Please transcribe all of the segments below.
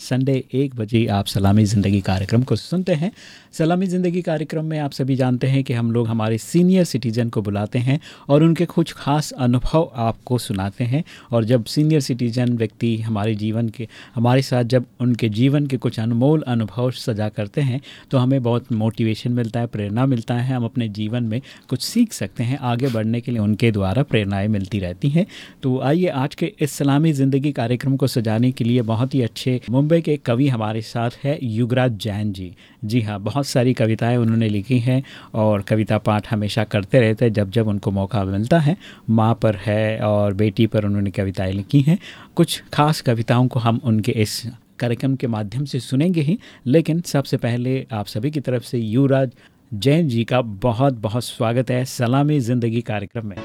Sunday एक बजे आप सलामी ज़िंदगी कार्यक्रम को सुनते हैं। सलामी ज़िंदगी कार्यक्रम में आप सभी जानते हैं कि हम लोग हमारे सीनियर सिटीजन को बुलाते हैं और उनके कुछ खास अनुभव आपको सुनाते हैं। और जब सीनियर सिटीजन व्यक्ति हमारे जीवन के, हमारे साथ जब उनके जीवन के कुछ अनमोल अनुभव सजा करते हैं तो हमें बहुत मोटिवेशन मिलता है, प्रेरणा मिलता है। हम अपने जीवन में कुछ सीख सकते हैं, आगे बढ़ने के लिए उनके द्वारा प्रेरणाएँ मिलती रहती हैं। तो आइए आज के इस सलामी ज़िंदगी कार्यक्रम को सजाने के लिए बहुत ही अच्छे मुंबई के कवि हमारे साथ है, युगराज जैन जी। जी हाँ बहुत सारी कविताएँ उन्होंने लिखी हैं और कविता पाठ हमेशा करते रहते हैं जब जब उनको मौका मिलता है। माँ पर है और बेटी पर उन्होंने कविताएँ लिखी हैं। कुछ खास कविताओं को हम उनके इस कार्यक्रम के माध्यम से सुनेंगे ही, लेकिन सबसे पहले आप सभी की तरफ़ से युवराज जैन जी का बहुत बहुत स्वागत है सलामी ज़िंदगी कार्यक्रम में।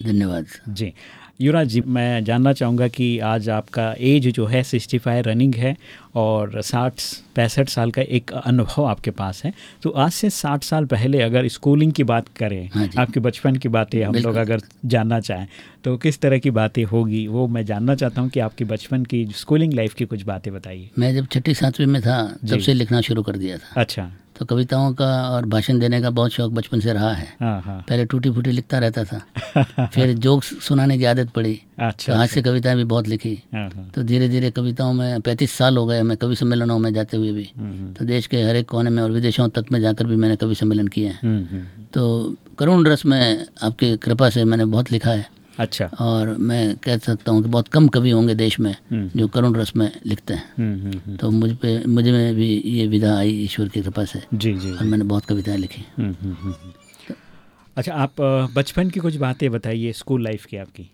धन्यवाद जी। युवराज जी मैं जानना चाहूँगा कि आज आपका एज जो है सिक्सटी फाइव रनिंग है और साठ पैंसठ साल का एक अनुभव आपके पास है। तो आज से साठ साल पहले अगर स्कूलिंग की बात करें हाँ आपके बचपन की बातें हम लोग अगर जानना चाहें तो किस तरह की बातें होगी वो मैं जानना चाहता हूँ कि आपकी बचपन की स्कूलिंग लाइफ की कुछ बातें बताइए। मैं जब छठी सातवीं में था जब से लिखना शुरू कर दिया था। अच्छा। तो कविताओं का और भाषण देने का बहुत शौक बचपन से रहा है। हाँ हाँ। पहले टूटी फूटी लिखता रहता था। फिर जोक्स सुनाने की आदत पड़ी। तो अच्छा। हास्य कविताएँ भी बहुत लिखी। हाँ तो धीरे धीरे कविताओं में पैंतीस साल हो गए मैं कवि सम्मेलनों में जाते हुए भी। हम्म, तो देश के हर एक कोने में और विदेशों तक में जाकर भी मैंने कवि सम्मेलन किए हैं। हम्म, हम्म, तो करुण रस में आपकी कृपा से मैंने बहुत लिखा है। अच्छा। और मैं कह सकता हूँ कि बहुत कम कवि होंगे देश में हम्म, जो करुण रस में लिखते हैं। हम्म, हम्म, हम्म, तो मुझ पे मुझे में भी ये विधा आई ईश्वर की कृपा से। जी जी और मैंने बहुत कविताएँ लिखी। हम्म, हम्म, हम्म, हम्म। अच्छा आप बचपन की कुछ बातें बताइए स्कूल लाइफ की आपकी।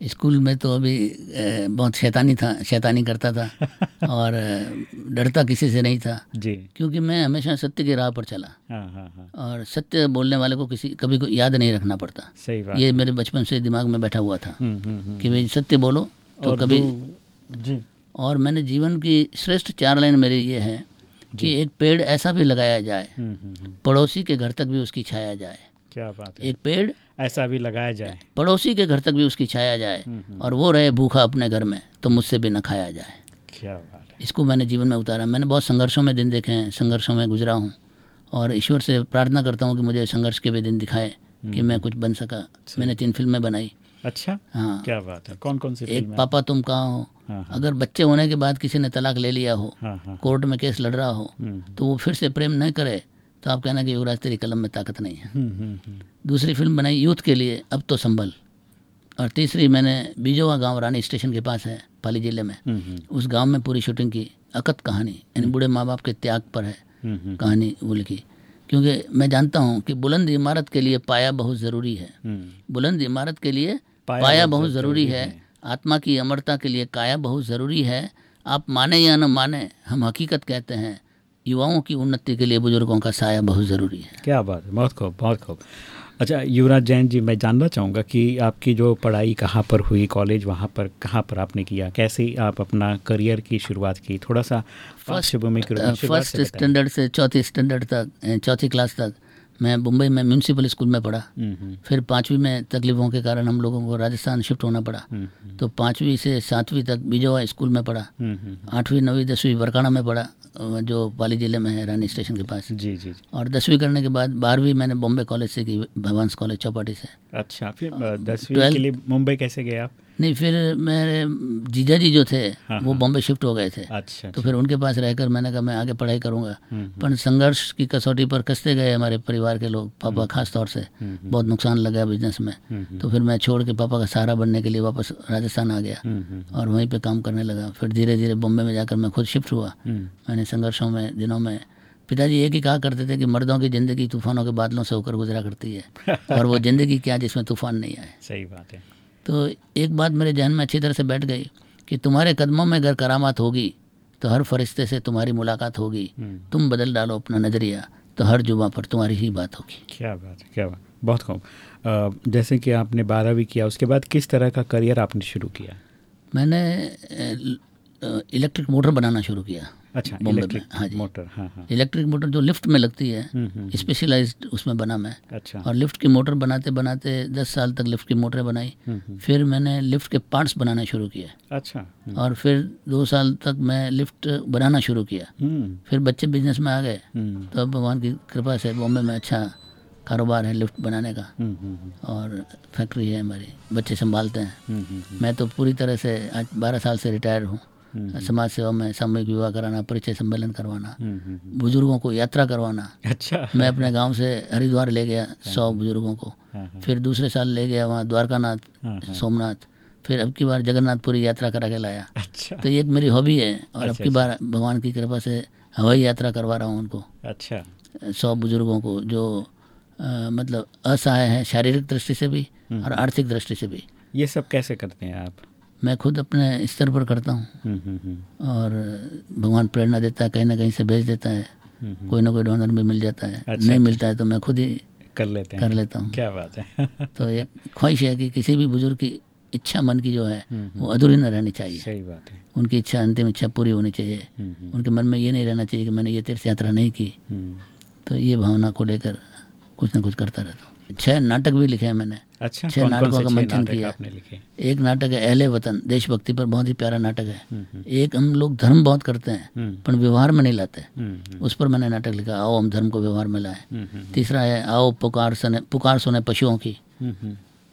स्कूल में तो अभी बहुत शैतानी था शैतानी करता था और डरता किसी से नहीं था। जी। क्योंकि मैं हमेशा सत्य की राह पर चला। हाँ हाँ हाँ। और सत्य बोलने वाले को किसी कभी को याद नहीं रखना पड़ता। सही बात। ये मेरे बचपन से दिमाग में बैठा हुआ था हम्म, हम्म, हम्म। कि भाई सत्य बोलो तो और कभी जी। और मैंने जीवन की श्रेष्ठ चार लाइन मेरी ये है कि एक पेड़ ऐसा भी लगाया जाए। पड़ोसी के घर तक भी उसकी छाया जाए। क्या बात है। एक पेड़ ऐसा भी लगाया जाए। पड़ोसी के घर तक भी उसकी छाया जाए हम्म, और वो रहे भूखा अपने घर में तो मुझसे भी न खाया जाए। क्या बात है। इसको मैंने जीवन में उतारा। मैंने बहुत संघर्षों में दिन देखे हैं संघर्षों में गुजरा हूँ। और ईश्वर से प्रार्थना करता हूँ कि मुझे संघर्ष के भी दिन दिखाए कि मैं कुछ बन सका। मैंने तीन फ़िल्में बनाई। अच्छा? हाँ। क्या बात है। कौन कौन सी एक पापा तुम कहाँ हो? हाँ हाँ। अगर बच्चे होने के बाद किसी ने तलाक ले लिया हो हाँ हाँ। कोर्ट में केस लड़ रहा हो हम्म, तो वो फिर से प्रेम न करे तो आप कहना कि युवराज तेरी कलम में ताकत नहीं है। हम्म, हम्म, हम्म। दूसरी फ़िल्म बनाई यूथ के लिए अब तो संभल। और तीसरी मैंने बीजोवा गाँव रानी स्टेशन के पास है पाली ज़िले में। उस गाँव में पूरी शूटिंग की अकत कहानी यानी बूढ़े माँ बाप के त्याग पर है कहानी वो लिखी क्योंकि मैं जानता हूँ कि बुलंद इमारत के लिए पाया बहुत ज़रूरी है। बुलंद इमारत के लिए पाया पाया, बहुत ज़रूरी है। आत्मा की अमरता के लिए काया बहुत ज़रूरी है। आप माने या न माने हम हकीकत कहते हैं। युवाओं की उन्नति के लिए बुज़ुर्गों का साया बहुत ज़रूरी है। क्या बात है बहुत खूब बहुत खूब। अच्छा युवराज जैन जी मैं जानना चाहूँगा कि आपकी जो पढ़ाई कहाँ पर हुई कॉलेज वहाँ पर कहाँ पर आपने किया कैसे आप अपना करियर की शुरुआत की? थोड़ा सा से फ़र्स्ट स्टैंडर्ड से चौथी स्टैंडर्ड तक चौथी क्लास तक। मैं मुंबई में म्यूनसिपल स्कूल में पढ़ा। फिर पाँचवीं में तकलीफ़ों के कारण हम लोगों को राजस्थान शिफ्ट होना पड़ा। तो पाँचवीं से सातवीं तक बीजोवा स्कूल में पढ़ा। आठवीं नवीं दसवीं बरकाना में पढ़ा जो पाली ज़िले में है रानी स्टेशन के पास। जी जी जी। और दसवीं करने के बाद बारहवीं मैंने बॉम्बे कॉलेज से की भवान्स कॉलेज चौपाटी से। अच्छा फिर दसवीं के लिए मुंबई कैसे गए आप? नहीं फिर मेरे जीजा जी जो थे हाँ, वो बॉम्बे शिफ्ट हो गए थे। अच्छा तो फिर उनके पास रहकर मैंने कहा मैं आगे पढ़ाई करूँगा। हम्म, पर संघर्ष की कसौटी पर कसते गए हमारे परिवार के लोग पापा खास तौर से। हम्म, बहुत नुकसान लगा बिज़नेस में। हम्म, तो फिर मैं छोड़ के पापा का सहारा बनने के लिए वापस राजस्थान आ गया। हम्म, हम्म, और वहीं पर काम करने लगा। फिर धीरे धीरे बॉम्बे में जाकर मैं खुद शिफ्ट हुआ। हम्म, मैंने संघर्षों में दिनों में पिताजी एक ही कहा करते थे कि मर्दों की ज़िंदगी तूफानों के बादलों से होकर गुजरा करती है। और वो ज़िंदगी क्या जिसमें तूफ़ान नहीं आए। सही बात है। तो एक बात मेरे जहन में अच्छी तरह से बैठ गई कि तुम्हारे कदमों में अगर करामात होगी तो हर फरिश्ते से तुम्हारी मुलाकात होगी। हम्म, तुम बदल डालो अपना नज़रिया तो हर जुबा पर तुम्हारी ही बात होगी। क्या बात है क्या बात। बहुत खूब। जैसे कि आपने बारहवीं किया उसके बाद किस तरह का करियर आपने शुरू किया? मैंने इलेक्ट्रिक मोटर बनाना शुरू किया। अच्छा बॉम्बे में, हाँ जी। मोटर हाँ हाँ। इलेक्ट्रिक मोटर जो लिफ्ट में लगती है हम्म, हम्म, स्पेशलाइज्ड उसमें बना मैं। अच्छा। और लिफ्ट की मोटर बनाते बनाते दस साल तक लिफ्ट की मोटरें बनाई। हम्म, हम्म, फिर मैंने लिफ्ट के पार्ट्स बनाना शुरू किया अच्छा। हम्म, और फिर दो साल तक मैं लिफ्ट बनाना शुरू किया। हम्म, फिर बच्चे बिज़नेस में आ गए। हम्म, तो अब भगवान की कृपा से बॉम्बे में अच्छा कारोबार है लिफ्ट बनाने का। हम्म, हम्म, और फैक्ट्री है हमारी। बच्चे संभालते हैं। हम्म, हम्म, मैं तो पूरी तरह से आज बारह साल से रिटायर हूँ। हम्म, समाज सेवा में सामूहिक विवाह कराना परिचय सम्मेलन करवाना हम्म, हम्म, बुज़ुर्गों को यात्रा करवाना। अच्छा। मैं अपने गाँव से हरिद्वार ले गया सौ बुज़ुर्गों को। हाँ हाँ। फिर दूसरे साल ले गया वहाँ द्वारकानाथ हाँ, हाँ, सोमनाथ। फिर अब की बार जगन्नाथपुरी यात्रा करा के लाया। अच्छा। तो ये मेरी हॉबी है और अब अच्छा, की बार भगवान की कृपा से हवाई यात्रा करवा रहा हूँ उनको। अच्छा। सौ बुज़ुर्गों को जो अ, मतलब असहाय हैं शारीरिक दृष्टि से भी और आर्थिक दृष्टि से भी। ये सब कैसे करते हैं आप? मैं खुद अपने स्तर पर करता हूँ। हम्म, हम्म, हम्म, और भगवान प्रेरणा देता है कहीं ना कहीं से भेज देता है। कोई ना कोई डोनर भी मिल जाता है। अच्छा, नहीं मिलता है तो मैं खुद ही कर लेते हैं। कर लेता हूँ। क्या बात है। तो एक ख्वाहिश है कि किसी भी बुज़ुर्ग की इच्छा मन की जो है वो अधूरी न रहनी चाहिए। सही बात है। उनकी इच्छा अंतिम इच्छा पूरी होनी चाहिए। उनके मन में ये नहीं रहना चाहिए कि मैंने ये तीर्थ यात्रा नहीं की। तो ये भावना को लेकर कुछ ना कुछ करता रहता हूँ। छह नाटक भी लिखे हैं मैंने। अच्छा छह नाटकों का मंथन किया। एक नाटक है अहले वतन देशभक्ति पर बहुत ही प्यारा नाटक है। हम्म, हम्म, एक हम लोग धर्म बहुत करते हैं हम्म, पर व्यवहार में नहीं लाते। उस पर मैंने नाटक लिखा आओ हम धर्म को व्यवहार में लाएँ। तीसरा है आओ पुकार सुने पुकार सुने पशुओं की।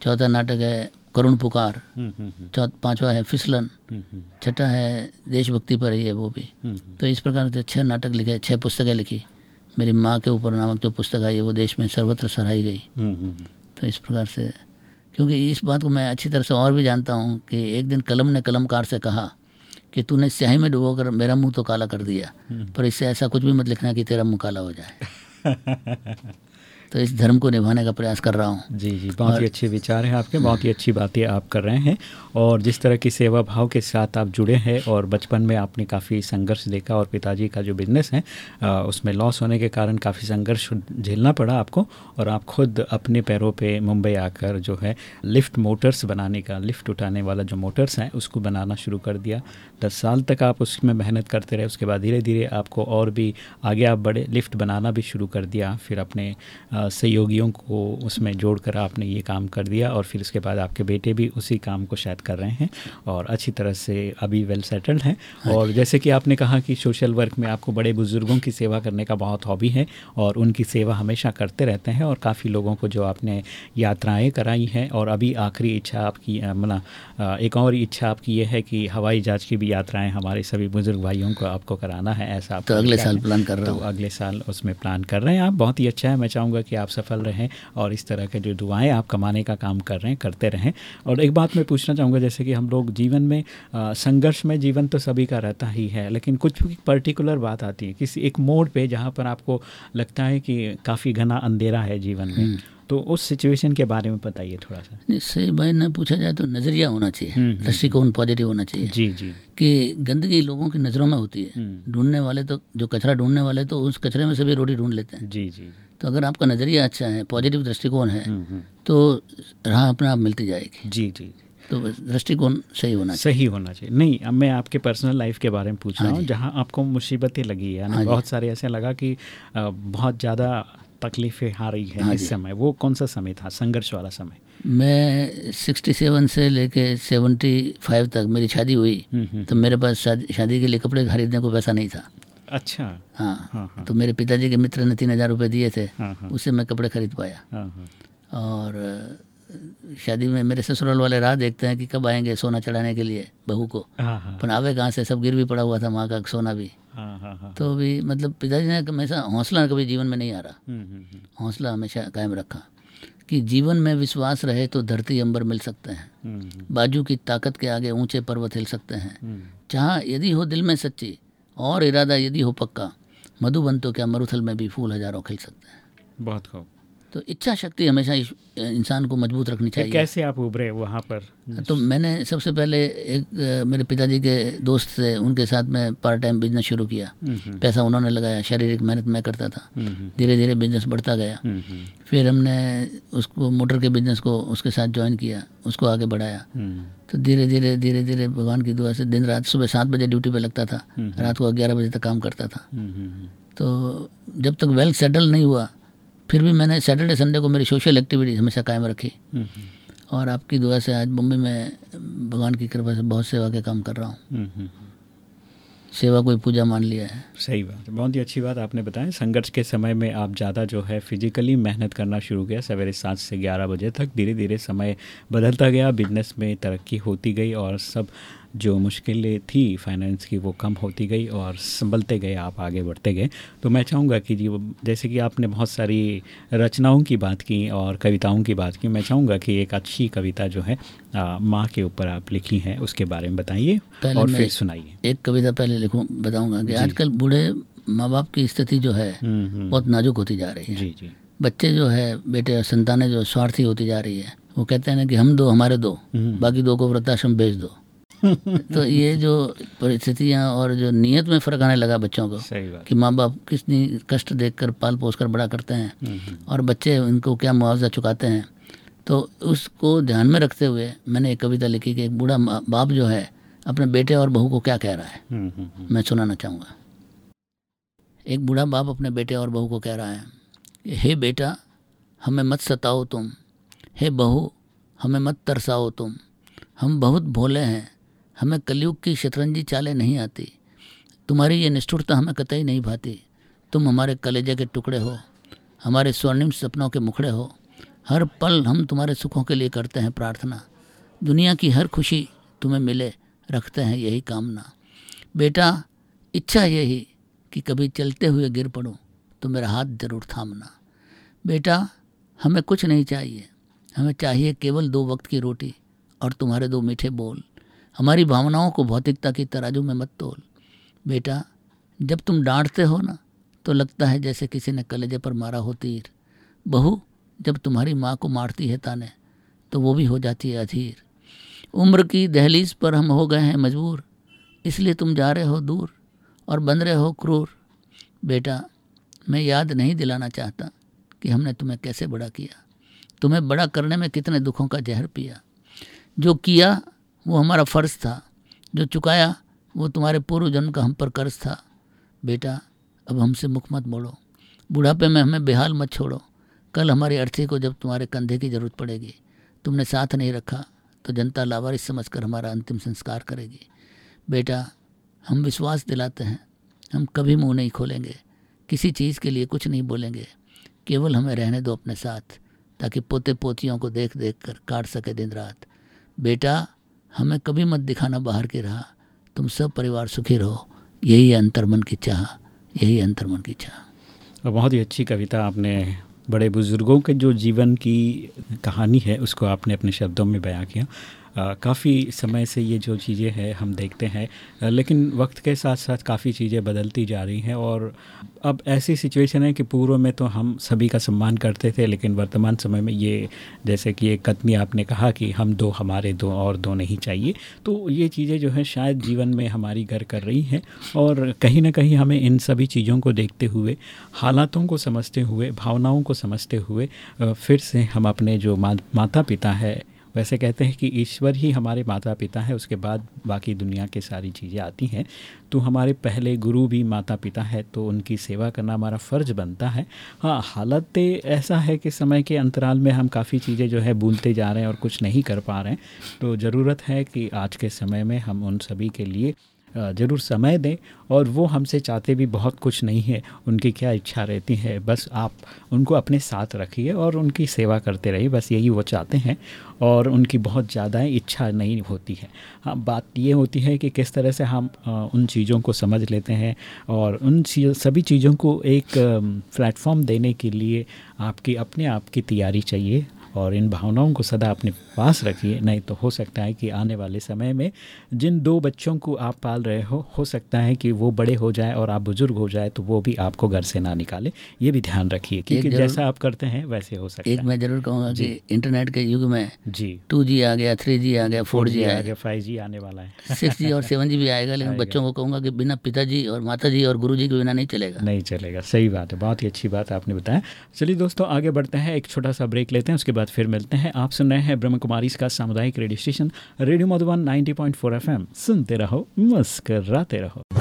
चौथा नाटक है करुण पुकार। चौथ पांचवा है फिसलन। छठा है देशभक्ति पर ही है वो भी। तो इस प्रकार से छह नाटक लिखे छह पुस्तकें लिखी। मेरी माँ के ऊपर नामक जो पुस्तक आई है वो देश में सर्वत्र सराही गई। तो इस प्रकार से क्योंकि इस बात को मैं अच्छी तरह से और भी जानता हूँ कि एक दिन कलम ने कलमकार से कहा कि तूने स्याही में डुबोकर मेरा मुँह तो काला कर दिया पर इससे ऐसा कुछ भी मत लिखना कि तेरा मुँह काला हो जाए। तो इस धर्म को निभाने का प्रयास कर रहा हूँ। जी जी बहुत ही अच्छे विचार हैं आपके बहुत ही अच्छी बातें आप कर रहे हैं। और जिस तरह की सेवा भाव के साथ आप जुड़े हैं और बचपन में आपने काफ़ी संघर्ष देखा और पिताजी का जो बिज़नेस है अ, उसमें लॉस होने के कारण काफ़ी संघर्ष झेलना पड़ा आपको और आप खुद अपने पैरों पे मुंबई आकर जो है लिफ्ट मोटर्स बनाने का लिफ्ट उठाने वाला जो मोटर्स हैं उसको बनाना शुरू कर दिया। दस साल तक आप उसमें मेहनत करते रहे उसके बाद धीरे धीरे आपको और भी आगे आप बड़े लिफ्ट बनाना भी शुरू कर दिया फिर अपने सहयोगियों को उसमें जोड़कर आपने ये काम कर दिया और फिर उसके बाद आपके बेटे भी उसी काम को शायद कर रहे हैं और अच्छी तरह से अभी वेल सेटल्ड हैं। और जैसे कि आपने कहा कि सोशल वर्क में आपको बड़े बुज़ुर्गों की सेवा करने का बहुत हॉबी है और उनकी सेवा हमेशा करते रहते हैं और काफ़ी लोगों को जो आपने यात्राएँ कराई हैं और अभी आखिरी इच्छा आपकी मना एक और इच्छा आपकी ये है कि हवाई जहाज़ की भी यात्राएँ हमारे सभी बुज़ुर्ग भाइयों को आपको कराना है ऐसा तो अगले साल प्लान कर रहा तो हूँ। अगले साल उसमें प्लान कर रहे हैं आप। बहुत ही अच्छा है मैं चाहूँगा कि आप सफल रहें और इस तरह के जो दुआएँ आप कमाने का काम कर रहे हैं करते रहें। और एक बात मैं पूछना चाहूँगा जैसे कि हम लोग जीवन में संघर्ष में जीवन तो सभी का रहता ही है लेकिन कुछ भी पर्टिकुलर बात आती है किसी एक मोड़ पर जहाँ पर आपको लगता है कि काफ़ी घना अंधेरा है जीवन में तो उस सिचुएशन के बारे में बताइए थोड़ा सा। सही भाई ने पूछा जाए तो नज़रिया होना चाहिए दृष्टिकोण पॉजिटिव होना चाहिए। जी जी। कि गंदगी लोगों की नज़रों में होती है हम्म। ढूँढने वाले तो जो कचरा ढूँढने वाले तो उस कचरे में से भी रोटी ढूंढ लेते हैं। जी जी। तो अगर आपका नज़रिया अच्छा है पॉजिटिव दृष्टिकोण है हम्म, हम्म, तो राह अपने आप मिलती जाएगी। जी जी तो दृष्टिकोण सही होना चाहिए। सही होना चाहिए। नहीं अब मैं आपके पर्सनल लाइफ के बारे में पूछ रहा हूँ जहाँ आपको मुसीबतें लगी यानी हाँ बहुत सारे ऐसे लगा कि बहुत ज़्यादा तकलीफें आ रही है हाँ इस समय। वो कौन सा समय था संघर्ष वाला समय? मैं 67 से लेके 75 तक मेरी शादी हुई हम्म, तो मेरे पास शादी के लिए कपड़े खरीदने को पैसा नहीं था। अच्छा। हाँ हाँ हाँ। तो मेरे पिताजी के मित्र ने तीन हज़ार रुपये दिए थे हाँ हाँ। उससे मैं कपड़े खरीद पाया। हाँ हाँ। और शादी में मेरे ससुराल वाले राह देखते हैं कि कब आएँगे सोना चढ़ाने के लिए बहू को। हाँ हाँ। पर आवे कहाँ से? सब गिर भी पड़ा हुआ था माँ का सोना भी। हाँ हाँ हाँ। तो भी मतलब पिताजी ने हमेशा हौसला कभी जीवन में नहीं आ रहा हम्म, हम्म, हम्म, हौसला हमेशा कायम रखा कि जीवन में विश्वास रहे तो धरती अंबर मिल सकते हैं। बाजू की ताकत के आगे ऊँचे पर्वत हिल सकते हैं। चाह यदि हो दिल में सच्ची और इरादा यदि हो पक्का, मधुबन तो क्या मरुथल में भी फूल हज़ारों खिल सकते हैं। बहुत खूब। तो इच्छा शक्ति हमेशा इंसान को मज़बूत रखनी चाहिए। कैसे आप उभरे वहाँ पर? तो मैंने सबसे पहले एक मेरे पिताजी के दोस्त से उनके साथ में पार्ट टाइम बिज़नेस शुरू किया। पैसा उन्होंने लगाया शारीरिक मेहनत मैं करता था। धीरे धीरे बिज़नेस बढ़ता गया। फिर हमने उसको मोटर के बिज़नेस को उसके साथ ज्वाइन किया उसको आगे बढ़ाया। तो धीरे धीरे धीरे धीरे भगवान की दुआ से दिन रात सुबह सात बजे ड्यूटी पे लगता था। रात को ग्यारह बजे तक काम करता था। तो जब तक वेल सेटल नहीं हुआ फिर भी मैंने सैटरडे संडे को मेरी सोशल एक्टिविटीज़ हमेशा कायम रखी। और आपकी दुआ से आज मुंबई में भगवान की कृपा से बहुत सेवा के काम कर रहा हूँ। सेवा कोई पूजा मान लिया है। सही बात बहुत ही अच्छी बात आपने बताया। संघर्ष के समय में आप ज़्यादा जो है फिजिकली मेहनत करना शुरू किया। सवेरे सात से ग्यारह बजे तक धीरे धीरे समय बदलता गया। बिज़नेस में तरक्की होती गई और सब जो मुश्किलें थी फाइनेंस की वो कम होती गई और संभलते गए आप आगे बढ़ते गए। तो मैं चाहूँगा कि जी जैसे कि आपने बहुत सारी रचनाओं की बात की और कविताओं की बात की मैं चाहूँगा कि एक अच्छी कविता जो है माँ के ऊपर आप लिखी है उसके बारे में बताइए और फिर सुनाइए। एक कविता पहले लिखूँ बताऊँगा कि आजकल बूढ़े माँ बाप की स्थिति जो है हम्म, हम्म। बहुत नाजुक होती जा रही है। जी जी। बच्चे जो है बेटे और संतानें जो स्वार्थी होती जा रही है वो कहते हैं ना कि हम दो हमारे दो हम्म। बाकी दो को वृद्धाश्रम भेज दो। तो ये जो परिस्थितियाँ और जो नीयत में फ़र्क आने लगा बच्चों को कि माँ बाप कितनी कष्ट देख कर पाल पोस कर बड़ा करते हैं हम्म, हम्म। और बच्चे उनको क्या मुआवजा चुकाते हैं। तो उसको ध्यान में रखते हुए मैंने एक कविता लिखी कि एक बूढ़ा बाप जो है अपने बेटे और बहू को क्या कह रहा है? हम्म, मैं सुनाना चाहूँगा। एक बूढ़ा बाप अपने बेटे और बहू को कह रहा है हे बेटा हमें मत सताओ तुम। हे बहू हमें मत तरसाओ तुम। हम बहुत भोले हैं। हमें कलयुग की शतरंजी चालें नहीं आती। तुम्हारी ये निष्ठुरता हमें कतई नहीं भाती। तुम हमारे कलेजे के टुकड़े हो, हमारे स्वर्णिम सपनों के मुखड़े हो। हर पल हम तुम्हारे सुखों के लिए करते हैं प्रार्थना। दुनिया की हर खुशी तुम्हें मिले, रखते हैं यही कामना। बेटा, इच्छा यही कि कभी चलते हुए गिर पड़ो तो मेरा हाथ ज़रूर थामना। बेटा, हमें कुछ नहीं चाहिए। हमें चाहिए केवल दो वक्त की रोटी और तुम्हारे दो मीठे बोल। हमारी भावनाओं को भौतिकता की तराजू में मत तोल। बेटा, जब तुम डांटते हो ना तो लगता है जैसे किसी ने कलेजे पर मारा हो तीर। बहू, जब तुम्हारी माँ को मारती है ताने तो वो भी हो जाती है अधीर। उम्र की दहलीज पर हम हो गए हैं मजबूर। इसलिए तुम जा रहे हो दूर और बन रहे हो क्रूर। बेटा, मैं याद नहीं दिलाना चाहता कि हमने तुम्हें कैसे बड़ा किया। तुम्हें बड़ा करने में कितने दुखों का जहर पिया। जो किया वो हमारा फ़र्ज़ था। जो चुकाया, वो तुम्हारे पूर्व जन्म का हम पर कर्ज था। बेटा, अब हमसे मुख मत मोड़ो। बुढ़ापे में हमें बेहाल मत छोड़ो। कल हमारी अर्थी को जब तुम्हारे कंधे की ज़रूरत पड़ेगी, तुमने साथ नहीं रखा तो जनता लावारिस समझ कर हमारा अंतिम संस्कार करेगी। बेटा, हम विश्वास दिलाते हैं। हम कभी मुँह नहीं खोलेंगे। किसी चीज़ के लिए कुछ नहीं बोलेंगे। केवल हमें रहने दो अपने साथ, ताकि पोते पोतियों को देख देख कर काट सके दिन रात। बेटा हमें कभी मत दिखाना बाहर के रहा। तुम सब परिवार सुखी रहो। यही है अंतर्मन की चाह। यही अंतर्मन की चाह। बहुत ही अच्छी कविता आपने, बड़े बुज़ुर्गों के जो जीवन की कहानी है, उसको आपने अपने शब्दों में बयां किया। काफ़ी समय से ये जो चीज़ें हैं हम देखते हैं लेकिन वक्त के साथ साथ काफ़ी चीज़ें बदलती जा रही हैं और अब ऐसी सिचुएशन है कि पूर्व में तो हम सभी का सम्मान करते थे, लेकिन वर्तमान समय में ये, जैसे कि एक कतनी आपने कहा कि हम दो हमारे दो और दो नहीं चाहिए तो ये चीज़ें जो है शायद जीवन में हमारी घर कर रही हैं और कहीं ना कहीं हमें इन सभी चीज़ों को देखते हुए, हालातों को समझते हुए, भावनाओं को समझते हुए फिर से हम अपने जो माता पिता है वैसे कहते हैं कि ईश्वर ही हमारे माता पिता हैं, उसके बाद बाकी दुनिया के सारी चीज़ें आती हैं। तो हमारे पहले गुरु भी माता पिता है तो उनकी सेवा करना हमारा फ़र्ज़ बनता है। हाँ हालत ऐसा है कि समय के अंतराल में हम काफ़ी चीज़ें जो है भूलते जा रहे हैं और कुछ नहीं कर पा रहे हैं। तो ज़रूरत है कि आज के समय में हम उन सभी के लिए ज़रूर समय दें और वो हमसे चाहते भी बहुत कुछ नहीं है, उनकी क्या इच्छा रहती है, बस आप उनको अपने साथ रखिए और उनकी सेवा करते रहिए, बस यही वो चाहते हैं और उनकी बहुत ज़्यादा इच्छा नहीं होती है। हाँ बात ये होती है कि किस तरह से हम उन चीज़ों को समझ लेते हैं और उन सभी चीज़ों को एक प्लेटफॉर्म देने के लिए आपकी, अपने आप की तैयारी चाहिए और इन भावनाओं को सदा अपने पास रखिए नहीं तो हो सकता है कि आने वाले समय में जिन दो बच्चों को आप पाल रहे हो हो सकता है कि वो बड़े हो जाए और आप बुज़ुर्ग हो जाए तो वो भी आपको घर से ना निकाले। ये भी ध्यान रखिए क्योंकि जैसा आप करते हैं वैसे हो सकता एक है। मैं ज़रूर कहूँगा कि इंटरनेट के युग में जी। टू जी आ गया थ्री जी आ गया फोर जी आ गया फाइव जी आने वाला है। सिक्स जी और सेवन जी भी आएगा लेकिन बच्चों को कहूँगा कि बिना पिताजी और माताजी और गुरुजी के बिना नहीं चलेगा। नहीं चलेगा सही बात है बहुत ही अच्छी बात आपने बताया। चलिए दोस्तों आगे बढ़ते हैं एक छोटा सा ब्रेक लेते हैं उसके बाद फिर मिलते हैं। आप सुन रहे हैं ब्रह्म कुमारी इसका सामुदायिक radio station radio Madhuban 90.4 FM सुनते रहो मस्कर रहो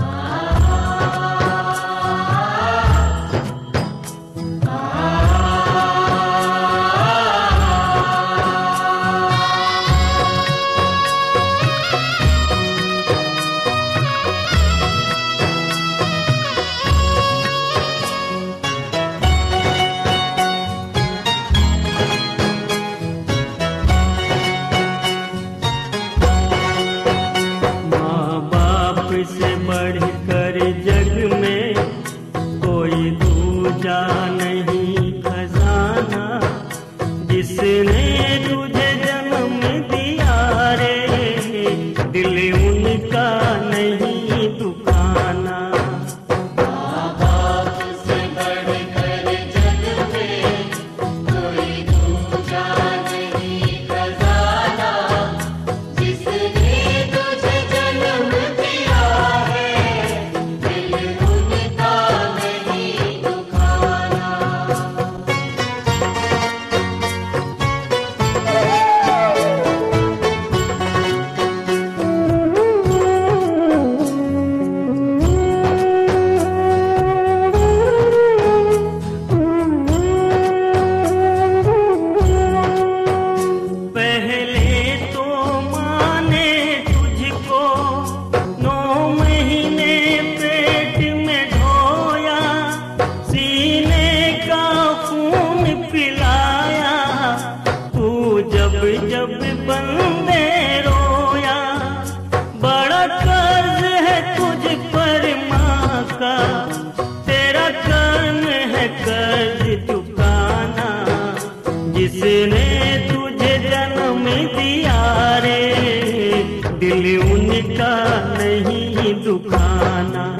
नहीं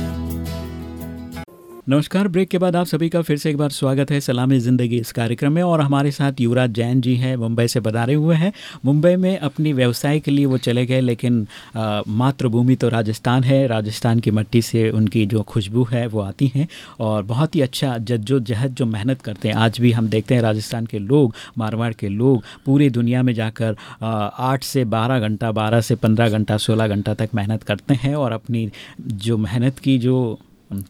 नमस्कार, ब्रेक के बाद आप सभी का फिर से एक बार स्वागत है सलामी ज़िंदगी इस कार्यक्रम में और हमारे साथ युवराज जैन जी हैं, मुंबई से बता हुए हैं। मुंबई में अपनी व्यवसाय के लिए वो चले गए, लेकिन मातृभूमि तो राजस्थान है। राजस्थान की मिट्टी से उनकी जो खुशबू है वो आती हैं और बहुत ही अच्छा जद्दोजहद जो मेहनत करते हैं। आज भी हम देखते हैं राजस्थान के लोग, मारवाड़ के लोग, पूरी दुनिया में जाकर आठ से बारह घंटा, बारह से पंद्रह घंटा, सोलह घंटा तक मेहनत करते हैं और अपनी जो मेहनत की, जो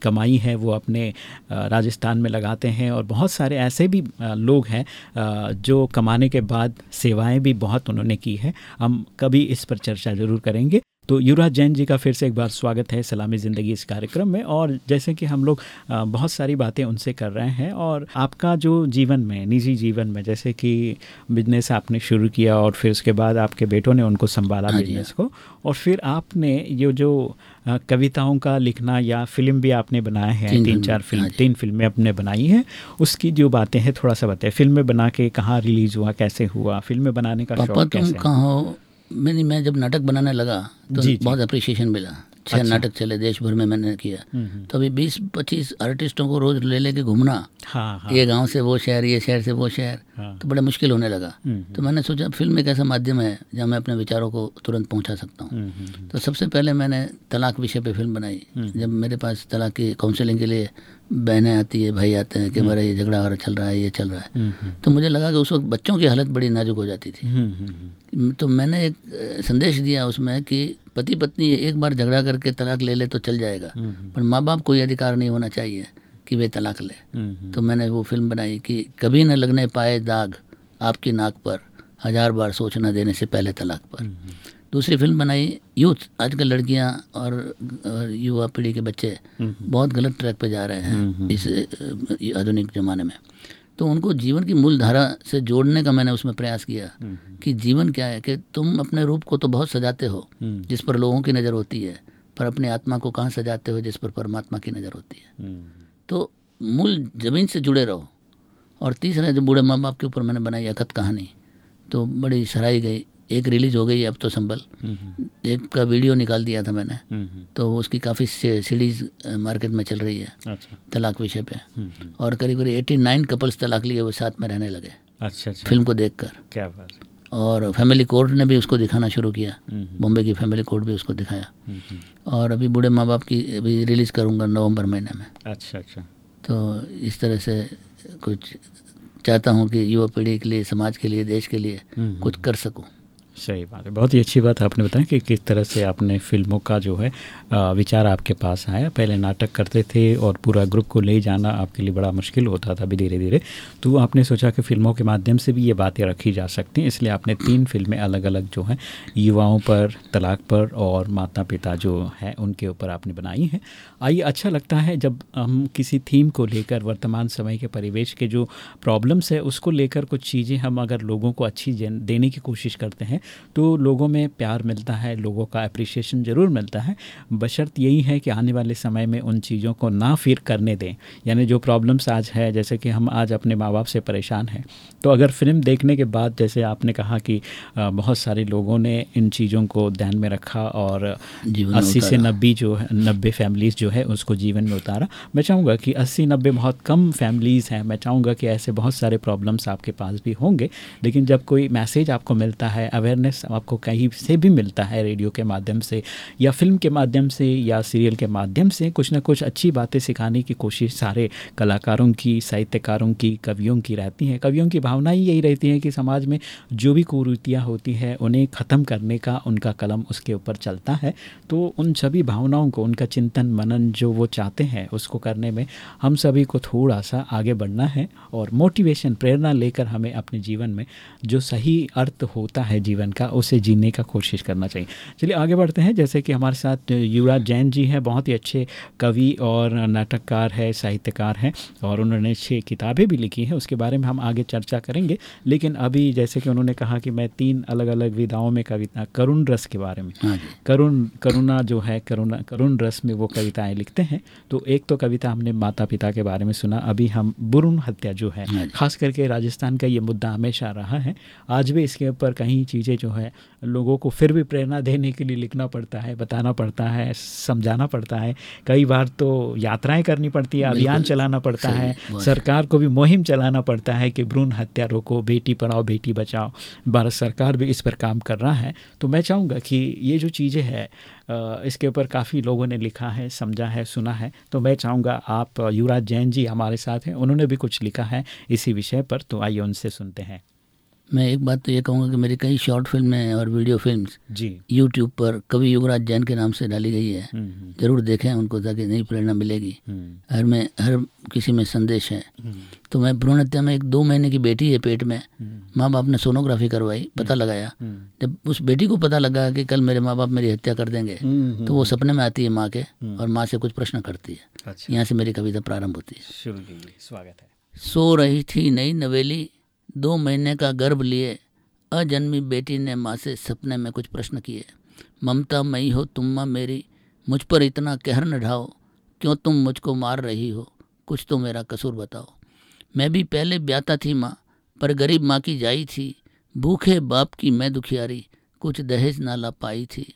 कमाई है, वो अपने राजस्थान में लगाते हैं और बहुत सारे ऐसे भी लोग हैं जो कमाने के बाद सेवाएँ भी बहुत उन्होंने की है। हम कभी इस पर चर्चा ज़रूर करेंगे। तो युवराज जैन जी का फिर से एक बार स्वागत है सलामी ज़िंदगी इस कार्यक्रम में। और जैसे कि हम लोग बहुत सारी बातें उनसे कर रहे हैं और आपका जो जीवन में निजी जीवन में जैसे कि बिज़नेस आपने शुरू किया और फिर उसके बाद आपके बेटों ने उनको संभाला हाँ बिज़नेस हाँ। को और फिर आपने ये जो कविताओं का लिखना या फ़िल्म भी आपने बनाए हैं तीन, चार फ़िल्म हाँ तीन फ़िल्में आपने बनाई हैं। उसकी जो बातें हैं थोड़ा सा बताए फ़िल्में बना के कहाँ रिलीज़ हुआ कैसे हुआ फ़िल्में बनाने का शौक कैसे मैंने मैं जब नाटक बनाने लगा तो जी, बहुत अप्रिसिएशन मिला। छह अच्छा। नाटक चले देश भर में मैंने किया। हम्म, हम्म। तो अभी बीस पच्चीस आर्टिस्टों को रोज ले लेके घूमना। हाँ, हाँ। ये गाँव से वो शहर ये शहर से वो शहर। हाँ। तो बड़ा मुश्किल होने लगा। हम्म, तो मैंने सोचा फ़िल्म एक ऐसा माध्यम है जहाँ मैं अपने विचारों को तुरंत पहुँचा सकता हूँ। तो सबसे पहले मैंने तलाक विषय पे फ़िल्म बनाई। जब मेरे पास तलाक की काउंसलिंग के लिए बहनें आती है भाई आते हैं कि हमारा ये झगड़ा और चल रहा है ये चल रहा है। तो मुझे लगा कि उस वक्त बच्चों की हालत बड़ी नाजुक हो जाती थी। तो मैंने एक संदेश दिया उसमें कि पति पत्नी एक बार झगड़ा करके तलाक ले ले तो चल जाएगा। हम्म, हम्म। पर माँ बाप को ये अधिकार नहीं होना चाहिए कि वे तलाक ले। हम्म, तो मैंने वो फ़िल्म बनाई कि कभी न लगने पाए दाग आपकी नाक पर हज़ार बार सोचना देने से पहले तलाक पर। दूसरी फ़िल्म बनाई यूथ आजकल लड़कियाँ और, और युवा पीढ़ी के बच्चे बहुत गलत ट्रैक पे जा रहे हैं इस आधुनिक ज़माने में। तो उनको जीवन की मूल धारा से जोड़ने का मैंने उसमें प्रयास किया हम्म, हम्म। कि जीवन क्या है कि तुम अपने रूप को तो बहुत सजाते हो हम्म। जिस पर लोगों की नज़र होती है पर अपने आत्मा को कहाँ सजाते हो जिस पर परमात्मा की नज़र होती है तो मूल ज़मीन से जुड़े रहो और तीसरा जो बूढ़े माँ बाप के ऊपर मैंने बनाई अखत कहानी तो बड़ी सराही गई एक रिलीज़ हो गई अब तो संभल। एक का वीडियो निकाल दिया था मैंने। तो उसकी काफ़ी सीरीज़ मार्केट में चल रही है। अच्छा। तलाक विषय पे। और करीब करीब एटी नाइन कपल्स तलाक लिए वो साथ में रहने लगे। अच्छा अच्छा। फ़िल्म को देख कर क्या बात और फैमिली कोर्ट ने भी उसको दिखाना शुरू किया। बॉम्बे की फैमिली कोर्ट भी उसको दिखाया। और अभी बूढ़े माँ बाप की अभी रिलीज़ करूँगा नवंबर महीने में। अच्छा अच्छा। तो इस तरह से कुछ चाहता हूँ कि युवा पीढ़ी के लिए समाज के लिए देश के लिए कुछ कर सकूँ। सही बात है। बहुत ही अच्छी बात आपने बताया कि किस तरह से आपने फ़िल्मों का जो है विचार आपके पास आया। पहले नाटक करते थे और पूरा ग्रुप को ले जाना आपके लिए बड़ा मुश्किल होता था अभी धीरे धीरे। तो आपने सोचा कि फ़िल्मों के माध्यम से भी ये बातें रखी जा सकती हैं, इसलिए आपने तीन फ़िल्में अलग अलग जो हैं, युवाओं पर, तलाक पर और माता पिता जो हैं, उनके ऊपर आपने बनाई हैं। आइए अच्छा लगता है जब हम किसी थीम को लेकर वर्तमान समय के परिवेश के जो प्रॉब्लम्स है उसको लेकर कुछ चीज़ें हम अगर लोगों को अच्छी देने की कोशिश करते हैं तो लोगों में प्यार मिलता है लोगों का अप्रिसिएशन ज़रूर मिलता है। बशर्त यही है कि आने वाले समय में उन चीज़ों को ना फिर करने दें। यानी जो प्रॉब्लम्स आज है जैसे कि हम आज अपने माँ बाप से परेशान हैं तो अगर फ़िल्म देखने के बाद जैसे आपने कहा कि बहुत सारे लोगों ने इन चीज़ों को ध्यान में रखा और अस्सी से नब्बे जो है नब्बे फैमिलीज़ जो है, उसको जीवन में उतारा। मैं चाहूँगा कि अस्सी नब्बे बहुत कम फैमिलीज़ हैं। मैं चाहूँगा कि ऐसे बहुत सारे प्रॉब्लम्स आपके पास भी होंगे। लेकिन जब कोई मैसेज आपको मिलता है अवेयरनेस आपको कहीं से भी मिलता है रेडियो के माध्यम से या फ़िल्म के माध्यम से या सीरियल के माध्यम से, कुछ ना कुछ अच्छी बातें सिखाने की कोशिश सारे कलाकारों की, साहित्यकारों की, कवियों की रहती हैं। कवियों की भावना ही यही रहती है कि समाज में जो भी कुरीतियाँ होती हैं, उन्हें ख़त्म करने का, उनका कलम उसके ऊपर चलता है। तो उन सभी भावनाओं को, उनका चिंतन मनन जो वो चाहते हैं उसको करने में हम सभी को थोड़ा सा आगे बढ़ना है और मोटिवेशन प्रेरणा लेकर हमें अपने जीवन में जो सही अर्थ होता है जीवन का उसे जीने का कोशिश करना चाहिए। चलिए आगे बढ़ते हैं। जैसे कि हमारे साथ युवराज जैन जी हैं बहुत ही अच्छे कवि और नाटककार है साहित्यकार हैं और उन्होंने छः किताबें भी लिखी हैं उसके बारे में हम आगे चर्चा करेंगे। लेकिन अभी जैसे कि उन्होंने कहा कि मैं तीन अलग अलग विधाओं में कविता करुण रस के बारे में। हाँ करुण करुणा जो है करुणा करुण रस में वो कविताएँ लिखते हैं तो एक तो कविता हमने माता पिता के बारे में सुना अभी हम बुरुण हत्या जो है हाँ खास करके राजस्थान का ये मुद्दा हमेशा रहा है। आज भी इसके ऊपर कहीं चीज़ें जो है लोगों को फिर भी प्रेरणा देने के लिए लिखना पड़ता है बताना पड़ता है समझाना पड़ता है। कई बार तो यात्राएँ करनी पड़ती है अभियान चलाना पड़ता है सरकार को भी मुहिम चलाना पड़ता है कि भ्रूण हत्या रोको बेटी पढ़ाओ बेटी बचाओ। भारत सरकार भी इस पर काम कर रहा है। तो मैं चाहूँगा कि ये जो चीज़ें हैं इसके ऊपर काफ़ी लोगों ने लिखा है समझा है, सुना है तो मैं चाहूँगा आप, युवराज जैन जी हमारे साथ हैं, उन्होंने भी कुछ लिखा है इसी विषय पर तो आइए उनसे सुनते हैं। मैं एक बात तो ये कहूँगा कि मेरी कई शॉर्ट फ़िल्में और वीडियो फिल्म्स जी। यूट्यूब पर कवि युवराज जैन के नाम से डाली गई है। हम्म, हम्म, ज़रूर देखें उनको ताकि नई प्रेरणा मिलेगी। हम्म, हर में हर किसी में संदेश है। तो मैं भ्रूण हत्या में एक दो महीने की बेटी है पेट में। माँ बाप ने सोनोग्राफी करवाई पता लगाया। जब उस बेटी को पता लगा कि कल मेरे माँ बाप मेरी हत्या कर देंगे तो वो सपने में आती है माँ के और माँ से कुछ प्रश्न करती है। अच्छा। यहाँ से मेरी कविता प्रारंभ होती है। स्वागत है। सो रही थी नई नवेली दो महीने का गर्भ लिए, अजन्मी बेटी ने माँ से सपने में कुछ प्रश्न किए। ममता मई हो तुम माँ मेरी। मुझ पर इतना कहर न ढाओ। क्यों तुम मुझको मार रही हो? कुछ तो मेरा कसूर बताओ। मैं भी पहले ब्याता थी माँ, पर गरीब माँ की जाई थी। भूखे बाप की मैं दुखियारी, कुछ दहेज ना ला पाई थी।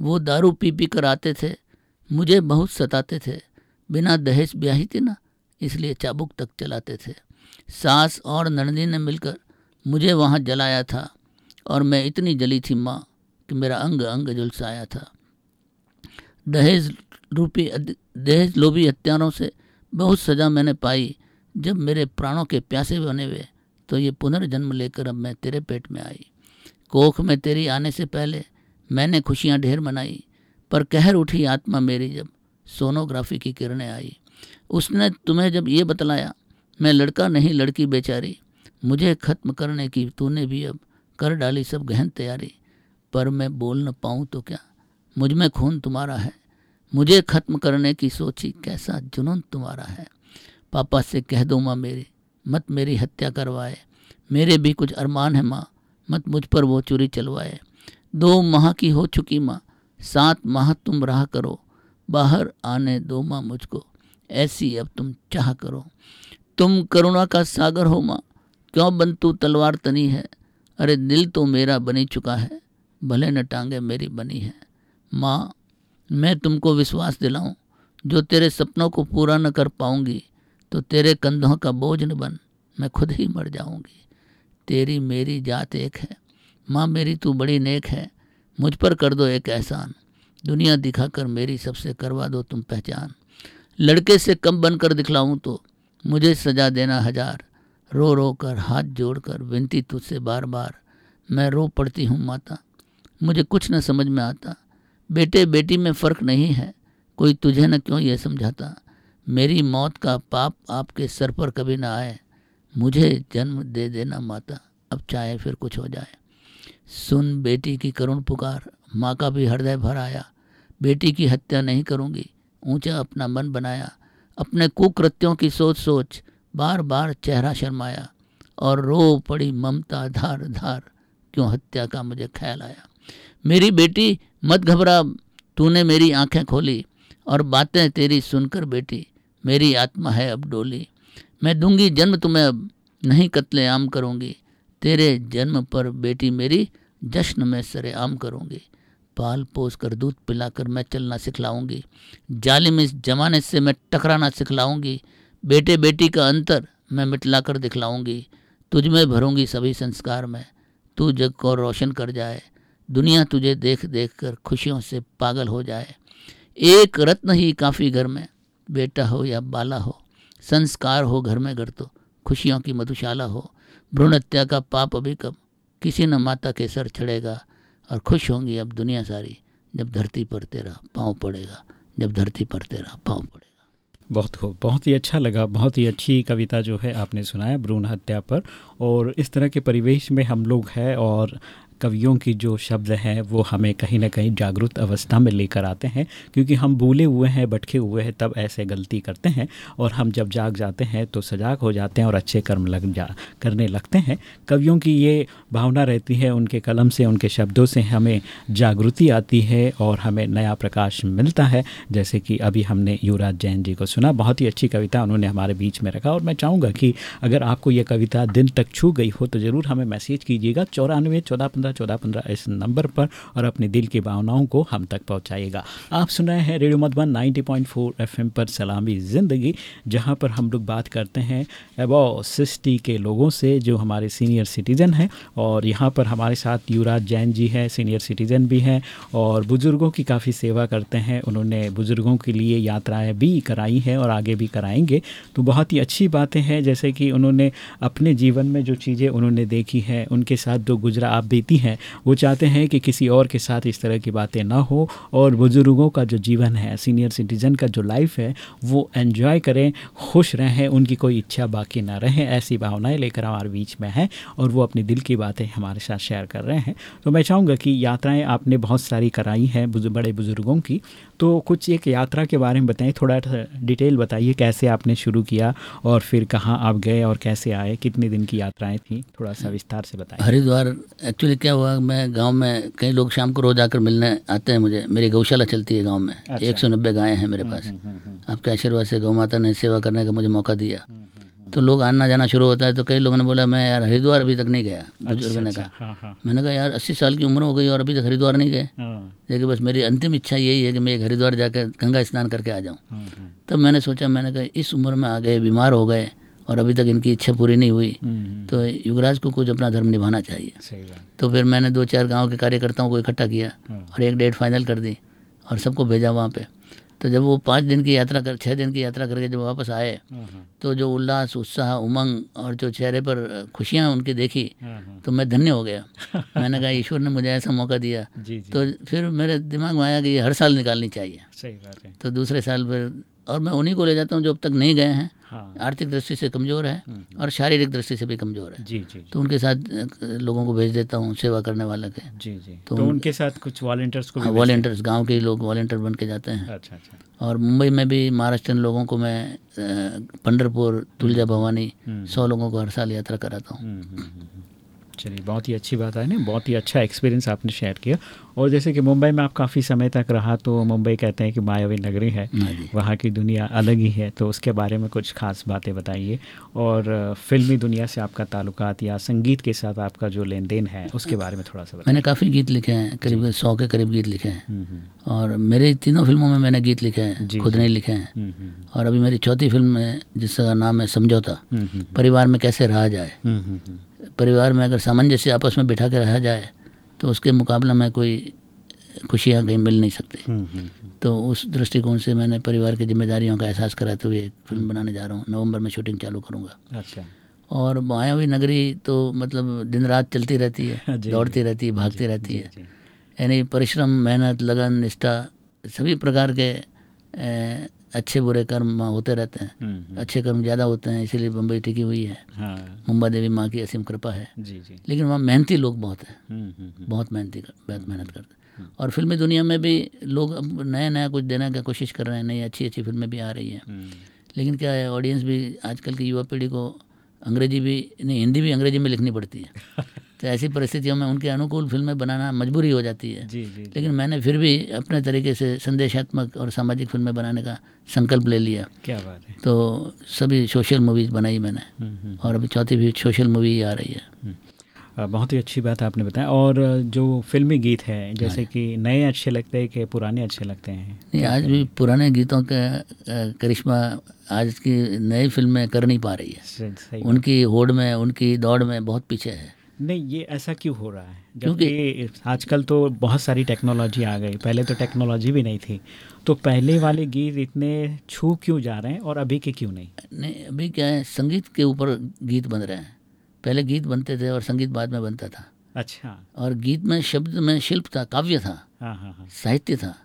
वो दारू पी पी कर आते थे, मुझे बहुत सताते थे। बिना दहेज ब्याही थी ना, इसलिए चाबुक तक चलाते थे। सास और नंदी ने मिलकर मुझे वहाँ जलाया था और मैं इतनी जली थी माँ कि मेरा अंग अंग झुलसाया था। दहेज रूपी दहेज लोभी हत्यारों से बहुत सज़ा मैंने पाई। जब मेरे प्राणों के प्यासे बने हुए तो ये पुनर्जन्म लेकर अब मैं तेरे पेट में आई। कोख में तेरी आने से पहले मैंने खुशियाँ ढेर मनाई, पर कहर उठी आत्मा मेरी जब सोनोग्राफी की किरणें आई। उसने तुम्हें जब ये बतलाया मैं लड़का नहीं, लड़की बेचारी। मुझे ख़त्म करने की तूने भी अब कर डाली सब गहन तैयारी। पर मैं बोल न पाऊँ तो क्या? मुझमें खून तुम्हारा है। मुझे ख़त्म करने की सोची कैसा जुनून तुम्हारा है? पापा से कह दो माँ मेरी, मत मेरी हत्या करवाए। मेरे भी कुछ अरमान है माँ, मत मुझ पर वो चोरी चलवाए। दो माह की हो चुकी माँ, सात माह तुम राह करो। बाहर आने दो माँ मुझको, ऐसी अब तुम चाह करो। तुम करुणा का सागर हो माँ। क्यों बन तू तलवार तनी है? अरे दिल तो मेरा बनी चुका है, भले न टांगे मेरी बनी है। माँ, मैं तुमको विश्वास दिलाऊं, जो तेरे सपनों को पूरा न कर पाऊँगी तो तेरे कंधों का बोझ न बन, मैं खुद ही मर जाऊँगी। तेरी मेरी जात एक है। माँ, मेरी तू बड़ी नेक है। मुझ पर कर दो एक एहसान। दुनिया दिखाकर मेरी सबसे करवा दो तुम पहचान। लड़के से कम बनकर दिखलाऊं तो मुझे सजा देना हज़ार। रो रो कर हाथ जोड़कर विनती तुझसे बार बार मैं रो पड़ती हूँ माता। मुझे कुछ न समझ में आता। बेटे, बेटी में फ़र्क नहीं है। कोई तुझे न क्यों ये समझाता? मेरी मौत का पाप आपके सर पर कभी ना आए। मुझे जन्म दे देना माता। अब चाहे फिर कुछ हो जाए। सुन बेटी की करुण पुकार। माँ का भी हृदय भर आया। बेटी की हत्या नहीं करूँगी। ऊँचा अपना मन बनाया। अपने कुकृत्यों की सोच सोच बार बार चेहरा शर्माया और रो पड़ी ममता, धार धार, क्यों हत्या का मुझे ख्याल आया। मेरी बेटी, मत घबरा, तूने मेरी आँखें खोली और बातें तेरी सुनकर बेटी, मेरी आत्मा है अब डोली। मैं दूँगी जन्म तुम्हें अब, नहीं कत्ले आम करूँगी। तेरे जन्म पर बेटी मेरी जश्न में सरे आम करूँगी। पाल पोस कर, दूध पिलाकर मैं चलना सिखलाऊँगी। जालिम इस जमाने से मैं टकराना सिखलाऊँगी। बेटे बेटी का अंतर मैं मिटला कर दिखलाऊँगी। तुझ में भरूँगी सभी संस्कार में। तू जग को रोशन कर जाए। दुनिया तुझे देख देख कर खुशियों से पागल हो जाए। एक रत्न ही काफ़ी घर में, बेटा हो या बाला हो। संस्कार हो घर में घर तो खुशियों की मधुशाला हो। भ्रूण हत्या का पाप अभी कब, किसी न माता के सर चढ़ेगा। और खुश होंगी अब दुनिया सारी, जब धरती पर तेरा पाँव पड़ेगा, जब धरती पर तेरा पाँव पड़ेगा। बहुत खूब, बहुत ही अच्छा लगा, बहुत ही अच्छी कविता जो है आपने सुनाया, भ्रूण हत्या पर। और इस तरह के परिवेश में हम लोग हैं और कवियों की जो शब्द हैं, वो हमें कहीं ना कहीं जागरूक अवस्था में लेकर आते हैं। क्योंकि हम भूले हुए हैं, भटके हुए हैं, तब ऐसे गलती करते हैं और हम जब जाग जाते हैं तो सजाग हो जाते हैं और अच्छे कर्म लग जा, करने लगते हैं। कवियों की ये भावना रहती है, उनके कलम से, उनके शब्दों से हमें जागृति आती है और हमें नया प्रकाश मिलता है। जैसे कि अभी हमने युवराज जैन जी को सुना, बहुत ही अच्छी कविता उन्होंने हमारे बीच में रखा और मैं चाहूँगा कि अगर आपको ये कविता दिन तक छू गई हो तो ज़रूर हमें मैसेज कीजिएगा, चौरानवे चौदह पंद्रह चौदह पंद्रह इस नंबर पर और अपने दिल की भावनाओं को हम तक पहुंचाइएगा आप सुन रहे हैं रेडियो मधुबन 90.4 एफएम पर सलामी ज़िंदगी, जहाँ पर हम लोग बात करते हैं अबो सिक्सटी के लोगों से जो हमारे सीनियर सिटीज़न हैं और यहाँ पर हमारे साथ युवराज जैन जी हैं, सीनियर सिटीज़न भी हैं और बुज़ुर्गों की काफ़ी सेवा करते हैं। उन्होंने बुज़ुर्गों के लिए यात्राएँ भी कराई हैं और आगे भी कराएँगे। तो बहुत ही अच्छी बातें हैं, जैसे कि उन्होंने अपने जीवन में जो चीज़ें उन्होंने देखी हैं, उनके साथ जो गुजरा आप बीती हैं। वो चाहते हैं कि किसी और के साथ इस तरह की बातें ना हो और बुज़ुर्गों का जो जीवन है सीनियर सिटीज़न का जो लाइफ है, वो एन्जॉय करें, खुश रहें, उनकी कोई इच्छा बाकी ना रहें, ऐसी भावनाएँ लेकर हमारे बीच में हैं और वो अपनी दिल की बातें हमारे साथ शेयर कर रहे हैं। तो मैं चाहूँगा कि यात्राएँ आपने बहुत सारी कराई हैं बड़े बुज़ुर्गों की। तो कुछ एक यात्रा के बारे में बताएँ, थोड़ा डिटेल बताइए कैसे आपने शुरू किया और फिर कहाँ आप गए और कैसे आए, कितने दिन की यात्राएँ थी, थोड़ा सा विस्तार से बताएँ हरिद्वार एक्चुअली हुआ? मैं गाँव में कई लोग शाम को रोज आकर मिलने आते हैं मुझे। मेरी गौशाला चलती है गाँव में। अच्छा। एक सौ नब्बे गायें हैं मेरे पास। हम्म, हम्म, हम्म, आपके आशीर्वाद से गौ माता ने सेवा करने का मुझे मौका दिया। तो लोग आना जाना शुरू होता है तो कई लोगों ने बोला मैं यार हरिद्वार अभी तक नहीं गया। बुज़ुर्ग अच्छा, ने अच्छा, कहा। हाँ, हाँ। मैंने कहा यार अस्सी साल की उम्र हो गई और अभी तक हरिद्वार नहीं गए। हाँ। देखिए बस मेरी अंतिम इच्छा यही है कि मैं एक हरिद्वार जाकर गंगा स्नान करके आ जाऊँ। तब मैंने सोचा मैंने कहा इस उम्र में आ गए बीमार हो गए और अभी तक इनकी इच्छा पूरी नहीं हुई हम्म, हम्म। तो युवराज को कुछ अपना धर्म निभाना चाहिए। तो फिर मैंने दो चार गाँव के कार्यकर्ताओं को इकट्ठा किया और एक डेट फाइनल कर दी और सबको भेजा वहाँ पे। तो जब वो पाँच दिन की यात्रा कर छः दिन की यात्रा करके जब वापस आए तो जो उल्लास उत्साह उमंग और जो चेहरे पर खुशियाँ उनकी देखी तो मैं धन्य हो गया। मैंने कहा ईश्वर ने मुझे ऐसा मौका दिया। जी जी। तो फिर मेरे दिमाग में आया कि ये हर साल निकालनी चाहिए। सही बात है। तो दूसरे साल फिर और मैं उन्हीं को ले जाता हूँ जो अब तक नहीं गए हैं। हाँ। आर्थिक दृष्टि से कमज़ोर है हम्म, हम्म। और शारीरिक दृष्टि से भी कमज़ोर है। जी जी जी। तो उनके साथ लोगों को भेज देता हूँ सेवा करने वाले के। जी जी। तो, तो उनके साथ कुछ वॉल्टियर्स को वॉल्टियर्स हाँ, गाँव के लोग वॉल्टियर बन के जाते हैं। अच्छा अच्छा। और मुंबई में भी महाराष्ट्र लोगों को मैं पंडरपुर तुलजा भवानी हम्म। सौ लोगों को हर साल यात्रा कराता हूँ। चलिए बहुत ही अच्छी बात है ना बहुत ही अच्छा एक्सपीरियंस आपने शेयर किया। और जैसे कि मुंबई में आप काफ़ी समय तक रहा तो मुंबई कहते हैं कि मायावी नगरी है। हाँ वहाँ की दुनिया अलग ही है तो उसके बारे में कुछ खास बातें बताइए। और फिल्मी दुनिया से आपका ताल्लुकात या संगीत के साथ आपका जो लेन देन है उसके बारे में थोड़ा सा मैंने काफ़ी गीत लिखे हैं करीब सौ के करीब गीत लिखे हैं। हम्म, हम्म। और मेरे तीनों फ़िल्मों में मैंने गीत लिखे हैं खुद नहीं लिखे हैं। हम्म, और अभी मेरी चौथी फ़िल्म है जिसका नाम है समझौता। परिवार में कैसे रहा जाए। परिवार में अगर सामंजस्य आपस में बिठा के रहा जाए तो उसके मुकाबला में कोई खुशियाँ कहीं मिल नहीं सकती। हम्म, हम्म, हम्म। तो उस दृष्टिकोण से मैंने परिवार की जिम्मेदारियों का एहसास कराते हुए एक फ़िल्म बनाने जा रहा हूँ। नवंबर में शूटिंग चालू करूँगा। अच्छा। और माया हुई नगरी तो मतलब दिन रात चलती रहती हाँ दौड़ती रहती है भागती रहती है। यानी परिश्रम मेहनत लगन निष्ठा सभी प्रकार के अच्छे बुरे कर्म होते रहते हैं। हम्म, हम्म। अच्छे कर्म ज़्यादा होते हैं इसीलिए बम्बई टिकी हुई है। हाँ। मुंबा देवी माँ की असीम कृपा है। जी जी। लेकिन वहाँ मेहनती लोग बहुत हैं। हम्म, बहुत मेहनती कर, बहुत मेहनत करते हैं। और फिल्मी दुनिया में भी लोग अब नया नया कुछ देने की कोशिश कर रहे हैं नई अच्छी अच्छी फ़िल्में भी आ रही हैं। लेकिन क्या है ऑडियंस भी आजकल की युवा पीढ़ी को अंग्रेज़ी भी नहीं हिंदी भी अंग्रेज़ी में लिखनी पड़ती है। तो ऐसी परिस्थितियों में उनके अनुकूल फ़िल्में बनाना मजबूरी हो जाती है। जी, जी, लेकिन मैंने फिर भी अपने तरीके से संदेशात्मक और सामाजिक फ़िल्में बनाने का संकल्प ले लिया। क्या बात है। तो सभी सोशल मूवीज़ बनाई मैंने हम्म, हम्म। और अभी चौथी भी सोशल मूवी आ रही है। हम्म। बहुत ही अच्छी बात आपने बताया और जो फिल्मी गीत है जैसे हाँ। कि नए अच्छे लगते हैं कि पुराने अच्छे लगते हैं? नहीं आज भी पुराने गीतों का करिश्मा आज की नई फ़िल्में कर नहीं पा रही है। उनकी होड़ में उनकी दौड़ में बहुत पीछे है। नहीं ये ऐसा क्यों हो रहा है? क्योंकि आजकल तो बहुत सारी टेक्नोलॉजी आ गई। पहले तो टेक्नोलॉजी भी नहीं थी। तो पहले वाले गीत इतने छू क्यों जा रहे हैं और अभी के क्यों नहीं? नहीं अभी क्या है संगीत के ऊपर गीत बन रहे हैं। पहले गीत बनते थे और संगीत बाद में बनता था। अच्छा। और गीत में शब्द में शिल्प था काव्य था हाँ हाँ हाँ। साहित्य था।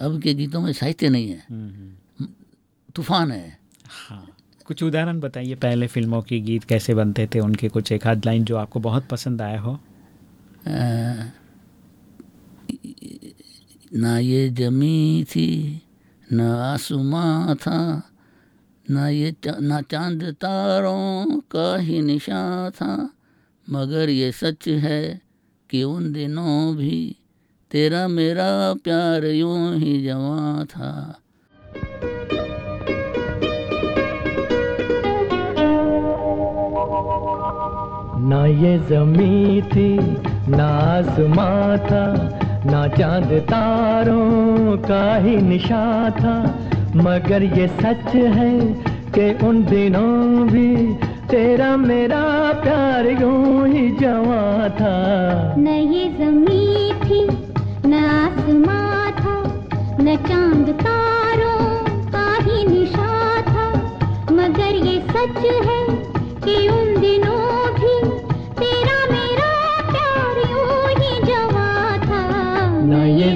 अब के गीतों में साहित्य नहीं है। हम्म, हम्म, तूफ़ान है। हाँ। कुछ उदाहरण बताइए पहले फ़िल्मों के गीत कैसे बनते थे? उनके कुछ एक आध लाइन जो आपको बहुत पसंद आया हो? अ, ना ये जमी थी ना आसमां था ना ये चा- ना चाँद तारों का ही निशान था मगर ये सच है कि उन दिनों भी तेरा मेरा प्यार यूँ ही जवां था। ना ये जमी थी, ना आसमां था, ना चाँद तारों का ही निशा था। मगर ये सच है कि उन दिनों भी तेरा मेरा प्यार यूँ ही जवा था। न ये जमी थी, न आसमां था, न चाँद तारों का ही निशा था। मगर ये सच है कि उन दिनों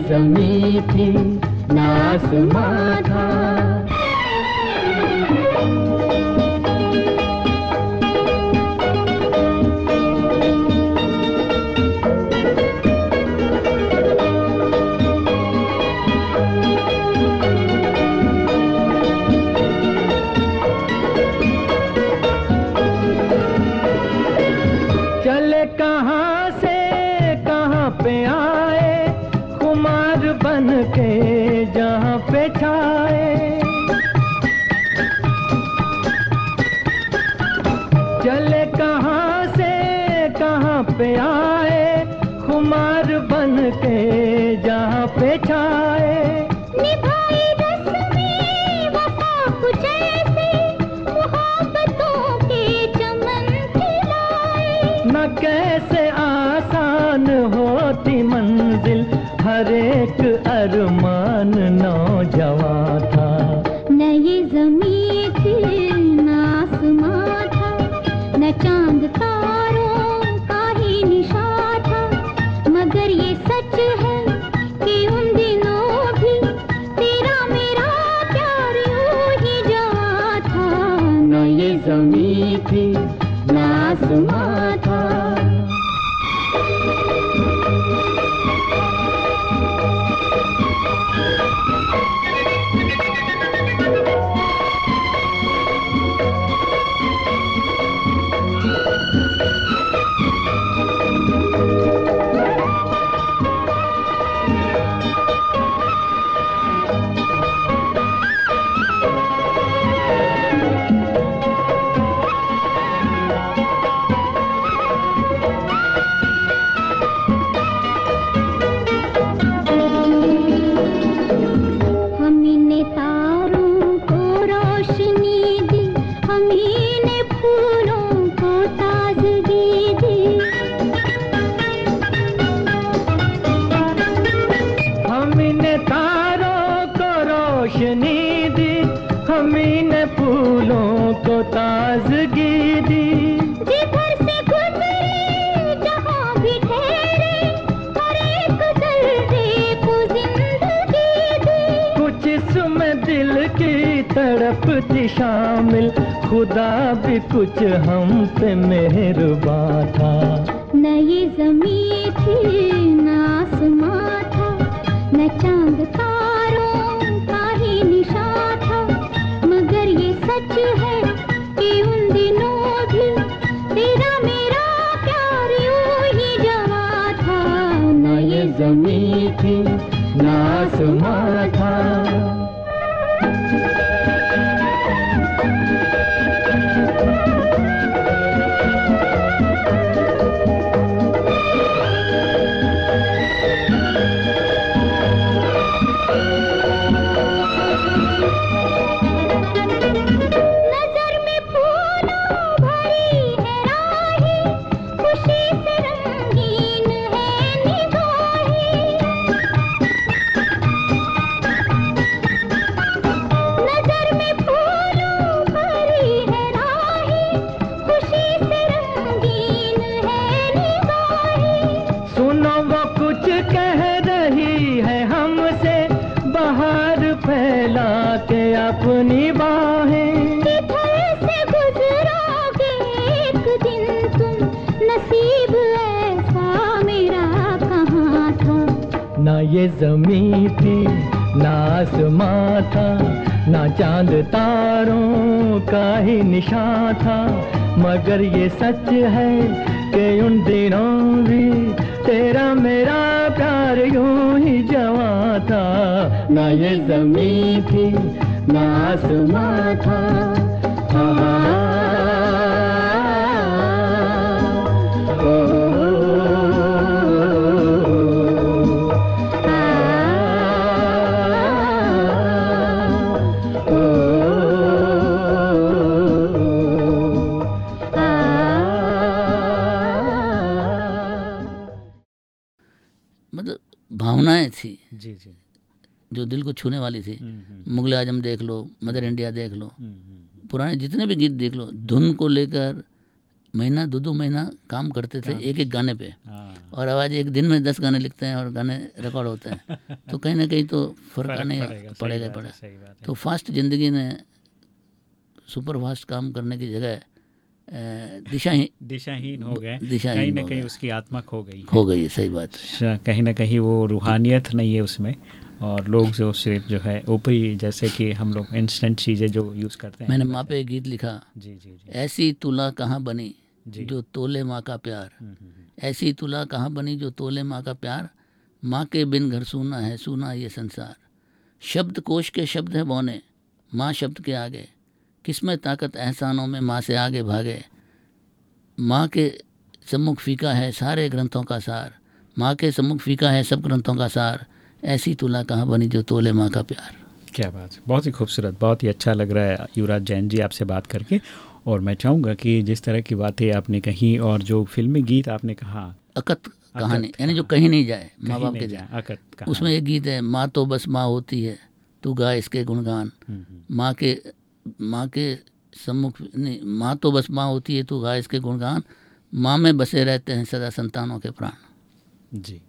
जमी थी ना आसमां ये जमी थी, ना आसमां था, ना चाँद तारों का ही निशान था। मगर ये सच है कि उन दिनों भी तेरा मेरा प्यार यूँ ही जवा था। ना ये जमी थी, ना आसमां था जो दिल को छूने वाली थी। हम्म, हम्म, मुगल आज़म देख लो मदर इंडिया देख लो हम्म, पुराने जितने भी गीत देख लो धुन को लेकर महीना दो दो महीना काम करते थे एक एक गाने पे। हाँ। और आवाज़ एक दिन में दस गाने लिखते हैं और गाने रिकॉर्ड होते हैं। तो कहीं ना कहीं तो फ़र्क आने पड़ेगा, पड़ेगा तो फास्ट ज़िंदगी ने सुपर फास्ट काम करने की जगह दिशा ही दिशाहीन हो गए। दिशाहीन कहीं ना कहीं उसकी आत्मा खो गई। हो गई है सही बात अच्छा, कहीं ना कहीं वो रूहानियत नहीं है उसमें और लोग जो सिर्फ़ जो है ऊपरी जैसे कि हम लोग इंस्टेंट चीज़ें जो यूज़ करते हैं। मैंने माँ पे गीत लिखा। जी जी जी। ऐसी तुला कहाँ बनी जो। तोले माँ का प्यार? हम्म, हम्म, हम्म, ऐसी तुला कहाँ बनी जो तोले माँ का प्यार? माँ के बिन घर सूना है सूना ये संसार। शब्द कोश के शब्द है बौने माँ शब्द के आगे। किसमें ताकत एहसानों में माँ से आगे भागे। माँ के सम्मुख फीका है सारे ग्रंथों का सार। माँ के सम्मुख फीका है सब ग्रंथों का सार। ऐसी तुला कहाँ बनी जो तोले माँ का प्यार? क्या बात है। बहुत ही खूबसूरत बहुत ही अच्छा लग रहा है युवराज जैन जी आपसे बात करके। और मैं चाहूँगा कि जिस तरह की बातें आपने कही और जो फिल्मी गीत आपने कहा। अकत कहानी यानी जो कहीं नहीं जाए माँ बाप के जाए। अकत उसमें एक गीत है माँ तो बस माँ होती है तू गा इसके गुणगान। हम्म, हम्म, माँ के माँ के सम्मुख, नहीं, माँ तो बस माँ होती है तो गाय इसके गुणगान, माँ में बसे रहते हैं सदा संतानों के प्राण। जी।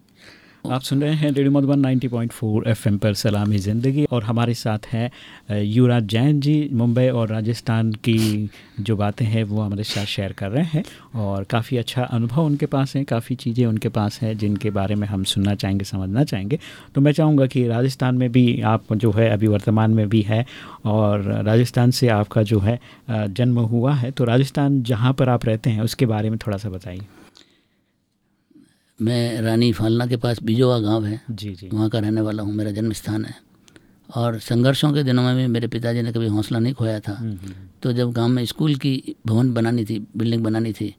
आप सुन रहे हैं रेडियो मधुबन 90.4 एफएम पर सलामी ज़िंदगी और हमारे साथ हैं युवराज जैन जी, मुंबई और राजस्थान की जो बातें हैं वो हमारे साथ शेयर कर रहे हैं और काफ़ी अच्छा अनुभव उनके पास है, काफ़ी चीज़ें उनके पास हैं जिनके बारे में हम सुनना चाहेंगे, समझना चाहेंगे। तो मैं चाहूँगा कि राजस्थान में भी आप जो है अभी वर्तमान में भी है और राजस्थान से आपका जो है जन्म हुआ है। तो राजस्थान जहाँ पर आप रहते हैं उसके बारे में थोड़ा सा बताइए। मैं रानी फालना के पास बिजोवा गाँव है। जी जी। वहाँ का रहने वाला हूँ मेरा जन्म स्थान है। और संघर्षों के दिनों में भी मेरे पिताजी ने कभी हौसला नहीं खोया था। हम्म, हम्म, तो जब गाँव में स्कूल की भवन बनानी थी बिल्डिंग बनानी थी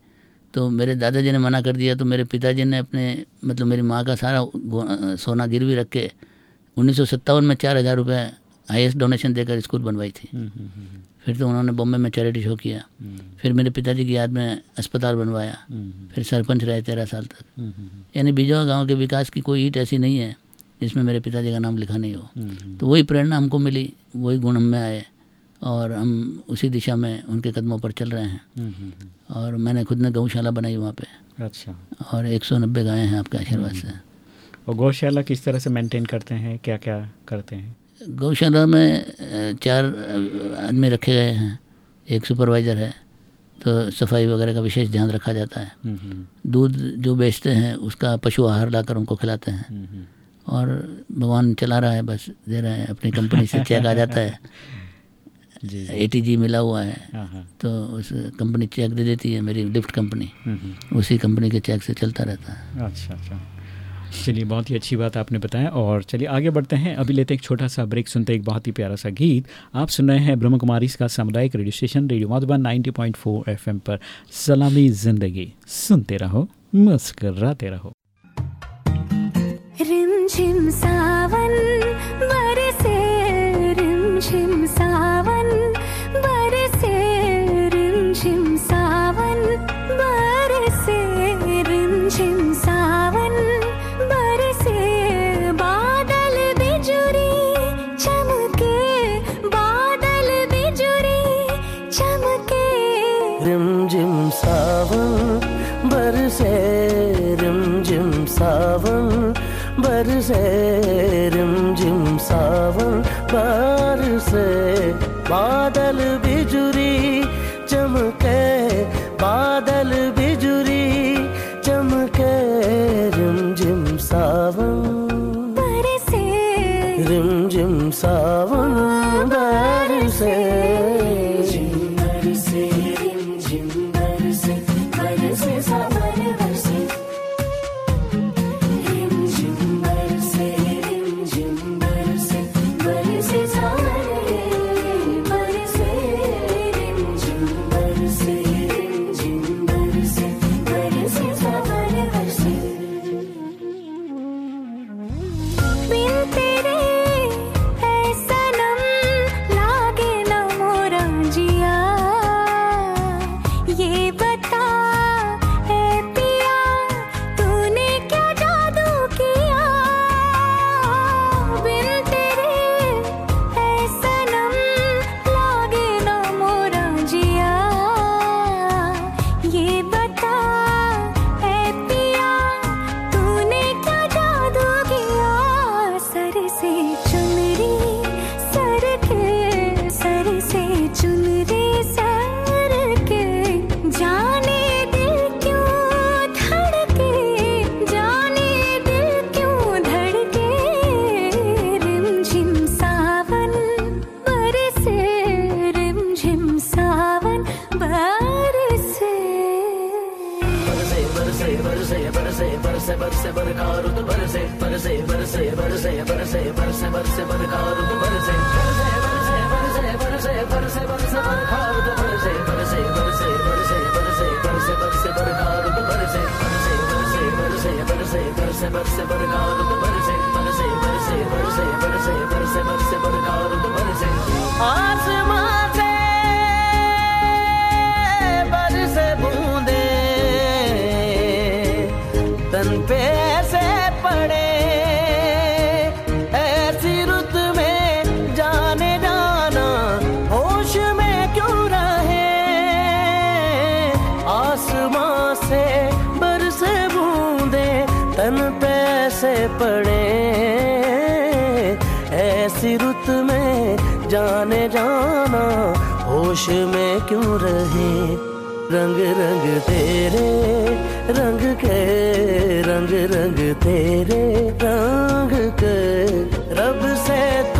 तो मेरे दादाजी ने मना कर दिया। तो मेरे पिताजी ने अपने मतलब मेरी माँ का सारा सोना गिरवी रख के उन्नीस सौ सत्तावन में चार हज़ार रुपये हाईएस्ट डोनेशन देकर स्कूल बनवाई थी। हम्म, हम्म, हम्म, फिर तो उन्होंने बॉम्बे में चैरिटी शो किया। हम्म, फिर मेरे पिताजी की याद में अस्पताल बनवाया। हम्म, फिर सरपंच रहे तेरह साल तक। हम्म, यानी बिजवा गाँव के विकास की कोई ईट ऐसी नहीं है जिसमें मेरे पिताजी का नाम लिखा नहीं हो। तो वही प्रेरणा हमको मिली वही गुण हम में आए और हम उसी दिशा में उनके कदमों पर चल रहे हैं। और मैंने खुद ने गौशाला बनाई वहाँ पे। अच्छा। और एक सौ नब्बे गायें हैं आपके आशीर्वाद से। और गौशाला किस तरह से मेंटेन करते हैं क्या क्या करते हैं? गौशाला में चार आदमी रखे गए हैं। एक सुपरवाइज़र है तो सफ़ाई वगैरह का विशेष ध्यान रखा जाता है। हम्म, हम्म, दूध जो बेचते हैं उसका पशु आहार लाकर उनको खिलाते हैं। हम्म, और भगवान चला रहा है बस दे रहे हैं अपनी कंपनी से चेक आ जाता है। ए टी जी मिला हुआ है हाँ हाँ। तो उस कंपनी चेक दे देती है मेरी लिफ्ट कंपनी। उसी कंपनी के चेक से चलता रहता है। अच्छा अच्छा। चलिए, बहुत ही अच्छी बात आपने बताया और चलिए, आगे बढ़ते हैं। अभी लेते हैं एक छोटा सा ब्रेक, सुनते एक बहुत ही प्यारा सा गीत। आप सुन रहे हैं ब्रह्म कुमारी का सामुदायिक radio station, radio Madhuban 90.4 FM पर। सलामी ज़िंदगी, सुनते रहो, मुस्कराते रहो। रिमझिम सावन सावन। रिमझिम सावन बरसे रिमझिम सावन बरसे रिमझिम सावन बरसे बादल Ah! जाने जाना, होश में क्यों रहे? रंग रंग तेरे, रंग के, रंग रंग तेरे, रंग के, रब से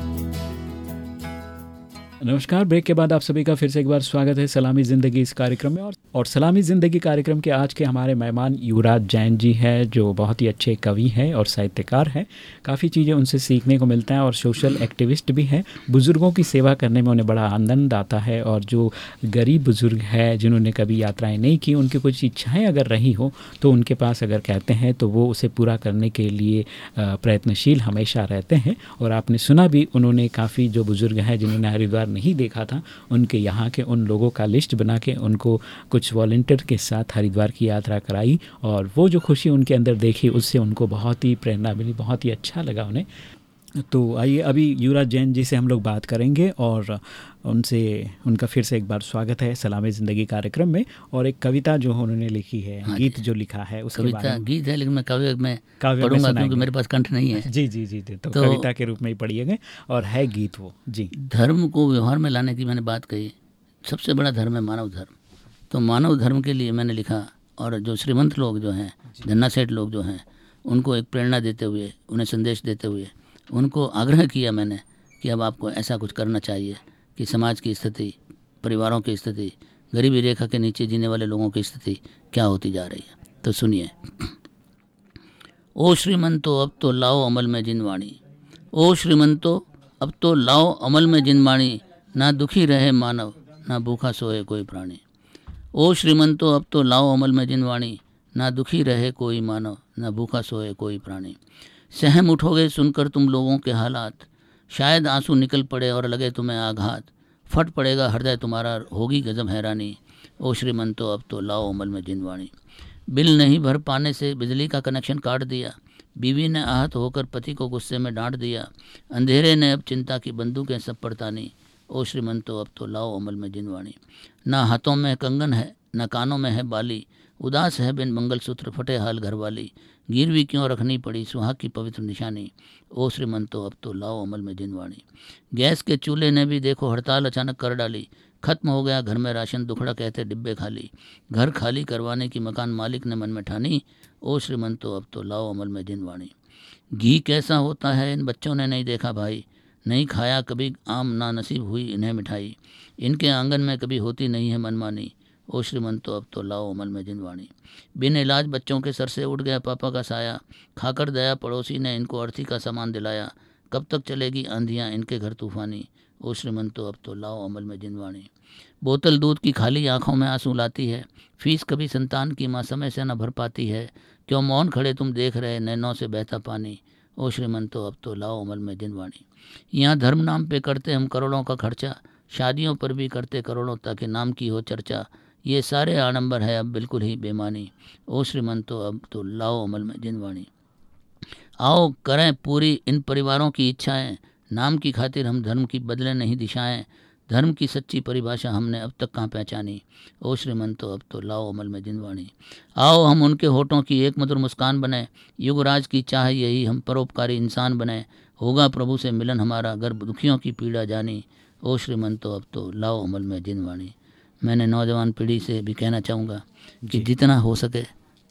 नमस्कार, ब्रेक के बाद आप सभी का फिर से एक बार स्वागत है सलामी ज़िंदगी इस कार्यक्रम में और और सलामी ज़िंदगी कार्यक्रम के आज के हमारे मेहमान युवराज जैन जी हैं, जो बहुत ही अच्छे कवि हैं और साहित्यकार हैं। काफ़ी चीज़ें उनसे सीखने को मिलता है और सोशल एक्टिविस्ट भी हैं। बुज़ुर्गों की सेवा करने में उन्हें बड़ा आनंद आता है और जो गरीब बुज़ुर्ग है, जिन्होंने कभी यात्राएँ नहीं की, उनकी कुछ इच्छाएँ अगर रही हो तो उनके पास अगर कहते हैं तो वो उसे पूरा करने के लिए प्रयत्नशील हमेशा रहते हैं। और आपने सुना भी, उन्होंने काफ़ी जो बुज़ुर्ग हैं, जिन्होंने हरिद्वार नहीं देखा था। उनके यहाँ के उन लोगों का लिस्ट बना के उनको कुछ वॉल्टियर के साथ हरिद्वार की यात्रा कराई और वो जो खुशी उनके अंदर देखी, उससे उनको बहुत ही प्रेरणा मिली, बहुत ही अच्छा लगा उन्हें। तो आइए अभी युवराज जैन जी से हम लोग बात करेंगे और उनसे उनका फिर से एक बार स्वागत है सलामी ज़िंदगी कार्यक्रम में और एक कविता जो उन्होंने लिखी है हाँ गीत जो। लिखा है उसके कविता बारे में। गीत है लेकिन मैं काव्य में काव्य पढ़ूँगा क्योंकि मेरे पास कंठ नहीं है। जी जी जी जी तो, तो- कविता के रूप में ही पढ़िएगा और है गीत वो। जी। धर्म को व्यवहार में लाने की मैंने बात कही सबसे बड़ा धर्म है मानव धर्म। तो मानव धर्म के लिए मैंने लिखा और जो श्रीमंत लोग जो हैं धन्ना सेठ लोग जो हैं उनको एक प्रेरणा देते हुए उन्हें संदेश देते हुए उनको आग्रह किया मैंने कि अब आपको ऐसा कुछ करना चाहिए कि समाज की स्थिति, परिवारों की स्थिति, गरीबी रेखा के नीचे जीने वाले लोगों की स्थिति क्या होती जा रही है। तो सुनिए। ओ श्रीमंतो, अब तो लाओ अमल में जिनवाणी ओ श्रीमंतो, अब तो लाओ अमल में जिनवाणी ना दुखी रहे मानव, ना भूखा सोए कोई प्राणी। ओ श्रीमंतो, अब तो लाओ अमल में जिनवाणी ना दुखी रहे कोई मानव, ना भूखा सोए कोई प्राणी। सहम उठोगे सुनकर तुम लोगों के हालात। शायद आँसू निकल पड़े और लगे तुम्हें आघात। फट पड़ेगा हृदय तुम्हारा, होगी गजब हैरानी। ओ श्रीमंतो, अब तो लाओ अमल में जिनवाणी। बिल नहीं भर पाने से बिजली का कनेक्शन काट दिया। बीवी ने आहत होकर पति को गुस्से में डांट दिया। अंधेरे ने अब चिंता की बंदूकें सब पड़तानी ओ श्रीमंतो, अब तो लाओ अमल में जिनवाणी। ना हाथों में कंगन है, न कानों में है बाली। उदास है बिन मंगलसूत्र फटे हाल घरवाली। गिरवी क्यों रखनी पड़ी? सुहाग की पवित्र निशानी। ओ श्रीमंतो अब तो लाओ अमल में जिनवाणी। गैस के चूल्हे ने भी देखो हड़ताल अचानक कर डाली। खत्म हो गया घर में राशन दुखड़ा कहते डिब्बे खाली। घर खाली करवाने की मकान मालिक ने मन में ठानी। ओ श्रीमंतो अब तो लाओ अमल में जिनवाणी। घी कैसा होता है? इन बच्चों ने नहीं देखा भाई। नहीं खाया कभी आम ना नसीब हुई इन्हें मिठाई। इनके आँगन में कभी होती नहीं है मनमानी। ओ श्रीमंत श्रीमंतो अब तो लाओ अमल में जिनवाणी बिन इलाज बच्चों के सर से उठ गया पापा का साया। खाकर दया पड़ोसी ने इनको अर्थी का सामान दिलाया। कब तक चलेगी आंधियाँ इनके घर तूफानी? ओ श्रीमंतो, अब तो लाओ अमल में जिनवाणी बोतल दूध की खाली आँखों में आँसू लाती है। फ़ीस कभी संतान की माँ समय से न भर पाती है। क्यों मौन खड़े तुम देख रहे नैनों से बहता पानी? ओ श्रीमंतो, अब तो लाओ अमल में जिनवाणी यहाँ धर्म नाम पे करते हम करोड़ों का खर्चा। शादियों पर भी करते करोड़ों ताकि नाम की हो चर्चा। ये सारे आडंबर है अब बिल्कुल ही बेमानी। ओ श्रीमंतो, अब तो लाओ अमल में जिनवाणी आओ करें पूरी इन परिवारों की इच्छाएँ। नाम की खातिर हम धर्म की बदले नहीं दिशाएँ। धर्म की सच्ची परिभाषा हमने अब तक कहाँ पहचानी? ओ श्रीमंतो, अब तो लाओ अमल में जिनवाणी आओ हम उनके होठों की एक मधुर मुस्कान बने। युगराज की चाह यही हम परोपकारी इंसान बने। होगा प्रभु से मिलन हमारा, गर्भ दुखियों की पीड़ा जानी। ओ श्रीमंतो, अब तो लाओ अमल में जिनवाणी मैंने नौजवान पीढ़ी से भी कहना चाहूँगा कि जितना हो सके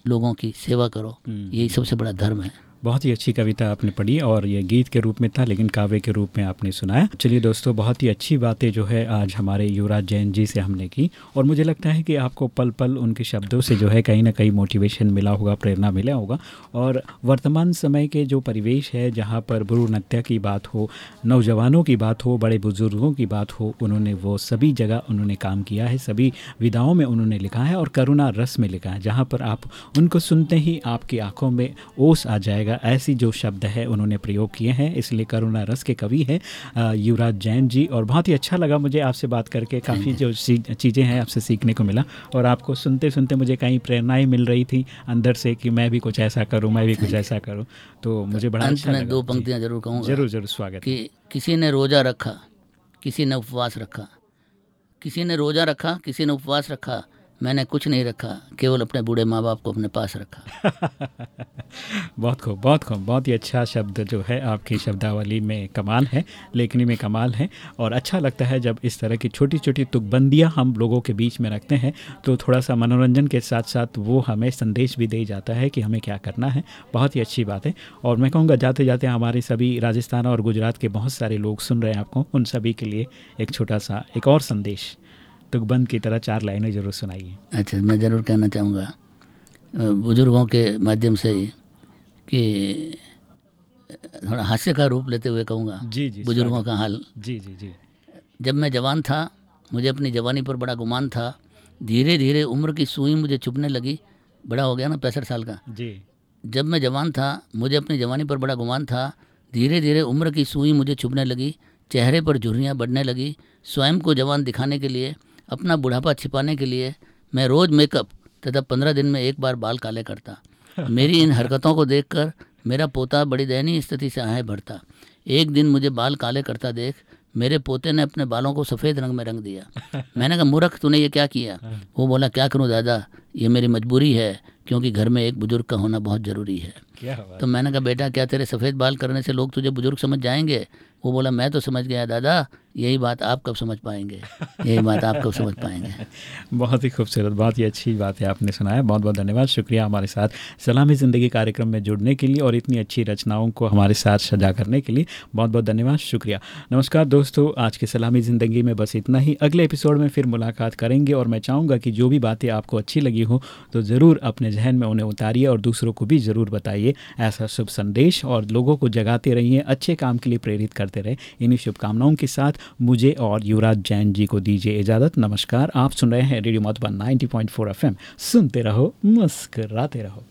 लोगों की सेवा करो। यही सबसे बड़ा धर्म है। बहुत ही अच्छी कविता आपने पढ़ी और ये गीत के रूप में था, लेकिन काव्य के रूप में आपने सुनाया। चलिए दोस्तों, बहुत ही अच्छी बातें जो है आज हमारे युवराज जैन जी से हमने की, और मुझे लगता है कि आपको पल पल उनके शब्दों से जो है कहीं ना कहीं मोटिवेशन मिला होगा, प्रेरणा मिला होगा। और वर्तमान समय के जो परिवेश है, जहाँ पर भ्रूण हत्या की बात हो, नौजवानों की बात हो, बड़े बुज़ुर्गों की बात हो, उन्होंने वो सभी जगह उन्होंने काम किया है, सभी विधाओं में उन्होंने लिखा है और करुणा रस में लिखा है, जहाँ पर आप उनको सुनते ही आपकी आँखों में ओस आ जाएगा। ऐसी जो शब्द है उन्होंने प्रयोग किए हैं। इसलिए करुणा रस के कवि हैं युवराज जैन जी। और बहुत ही अच्छा लगा मुझे आपसे बात करके। काफ़ी जो चीज़ें हैं आपसे सीखने को मिला। और आपको सुनते सुनते मुझे कहीं प्रेरणाएँ मिल रही थी अंदर से कि मैं भी कुछ ऐसा करूँ मैं भी कुछ ऐसा करूँ। तो मुझे बड़ा अच्छा लगा। दो। पंक्तियाँ ज़रूर कहूँ। ज़रूर ज़रूर स्वागत कि किसी ने रोज़ा रखा किसी ने उपवास रखा किसी ने रोज़ा रखा किसी ने उपवास रखा मैंने कुछ नहीं रखा, केवल अपने बूढ़े माँ बाप को अपने पास रखा। बहुत खूब बहुत खूब, बहुत ही अच्छा शब्द जो है आपकी शब्दावली में कमाल है, लेखनी में कमाल है, और अच्छा लगता है जब इस तरह की छोटी छोटी तुकबंदियाँ हम लोगों के बीच में रखते हैं तो थोड़ा सा मनोरंजन के साथ साथ वो हमें संदेश भी दे जाता है कि हमें क्या करना है। बहुत ही अच्छी बात है, और मैं कहूँगा जाते जाते हमारे सभी राजस्थान और गुजरात के बहुत सारे लोग सुन रहे हैं आपको, उन सभी के लिए एक छोटा सा एक और संदेश। तुकबंद की तरह चार लाइनें ज़रूर सुनाइए अच्छा मैं ज़रूर कहना चाहूँगा बुज़ुर्गों के माध्यम से ही कि थोड़ा हास्य का रूप लेते हुए कहूँगा जी जी बुज़ुर्गों का हाल। जी जी जी। जब मैं जवान था मुझे अपनी जवानी पर बड़ा गुमान था धीरे धीरे उम्र की सुई मुझे चुभने लगी बड़ा हो गया ना पैंसठ साल का। जी। जब मैं जवान था मुझे अपनी जवानी पर बड़ा गुमान था धीरे धीरे उम्र की सुई मुझे चुभने लगी चेहरे पर झुर्रियाँ बढ़ने लगी स्वयं को जवान दिखाने के लिए अपना बुढ़ापा छिपाने के लिए मैं रोज़ मेकअप तथा पंद्रह दिन में एक बार बाल काले करता। मेरी इन हरकतों को देखकर मेरा पोता बड़ी दयनीय स्थिति से आहें भरता। एक दिन मुझे बाल काले करता देख मेरे पोते ने अपने बालों को सफ़ेद रंग में रंग दिया। मैंने कहा मूर्ख तूने ये क्या किया? वो बोला क्या करूँ दादा? ये मेरी मजबूरी है क्योंकि घर में एक बुज़ुर्ग का होना बहुत ज़रूरी है। क्या तो मैंने कहा बेटा क्या तेरे सफ़ेद बाल करने से लोग तुझे बुज़ुर्ग समझ जाएँगे? वो बोला मैं तो समझ गया दादा। यही बात आप कब समझ पाएँगे? यही बात आप कब समझ पाएँगे? बहुत ही खूबसूरत, बहुत ही अच्छी बात है आपने सुनाया। बहुत बहुत धन्यवाद। शुक्रिया हमारे साथ सलामी ज़िंदगी कार्यक्रम में जुड़ने के लिए और इतनी अच्छी रचनाओं को हमारे साथ सजा करने के लिए बहुत बहुत धन्यवाद। शुक्रिया। नमस्कार दोस्तों, आज के सलामी ज़िंदगी में बस इतना ही। अगले एपिसोड में फिर मुलाकात करेंगे और मैं चाहूँगा कि जो भी बातें आपको अच्छी लगी हो तो ज़रूर अपने जहन में उन्हें उतारिए और दूसरों को भी ज़रूर बताइए। ऐसा शुभ संदेश और लोगों को जगाते रहिए, अच्छे काम के लिए प्रेरित करते रहे। इन्हीं शुभकामनाओं के साथ मुझे और युवराज जैन जी को दीजिए इजाज़त। नमस्कार, आप सुन रहे हैं रेडियो मधुबन 90.4 एफएम। सुनते रहो, मुस्कराते रहो।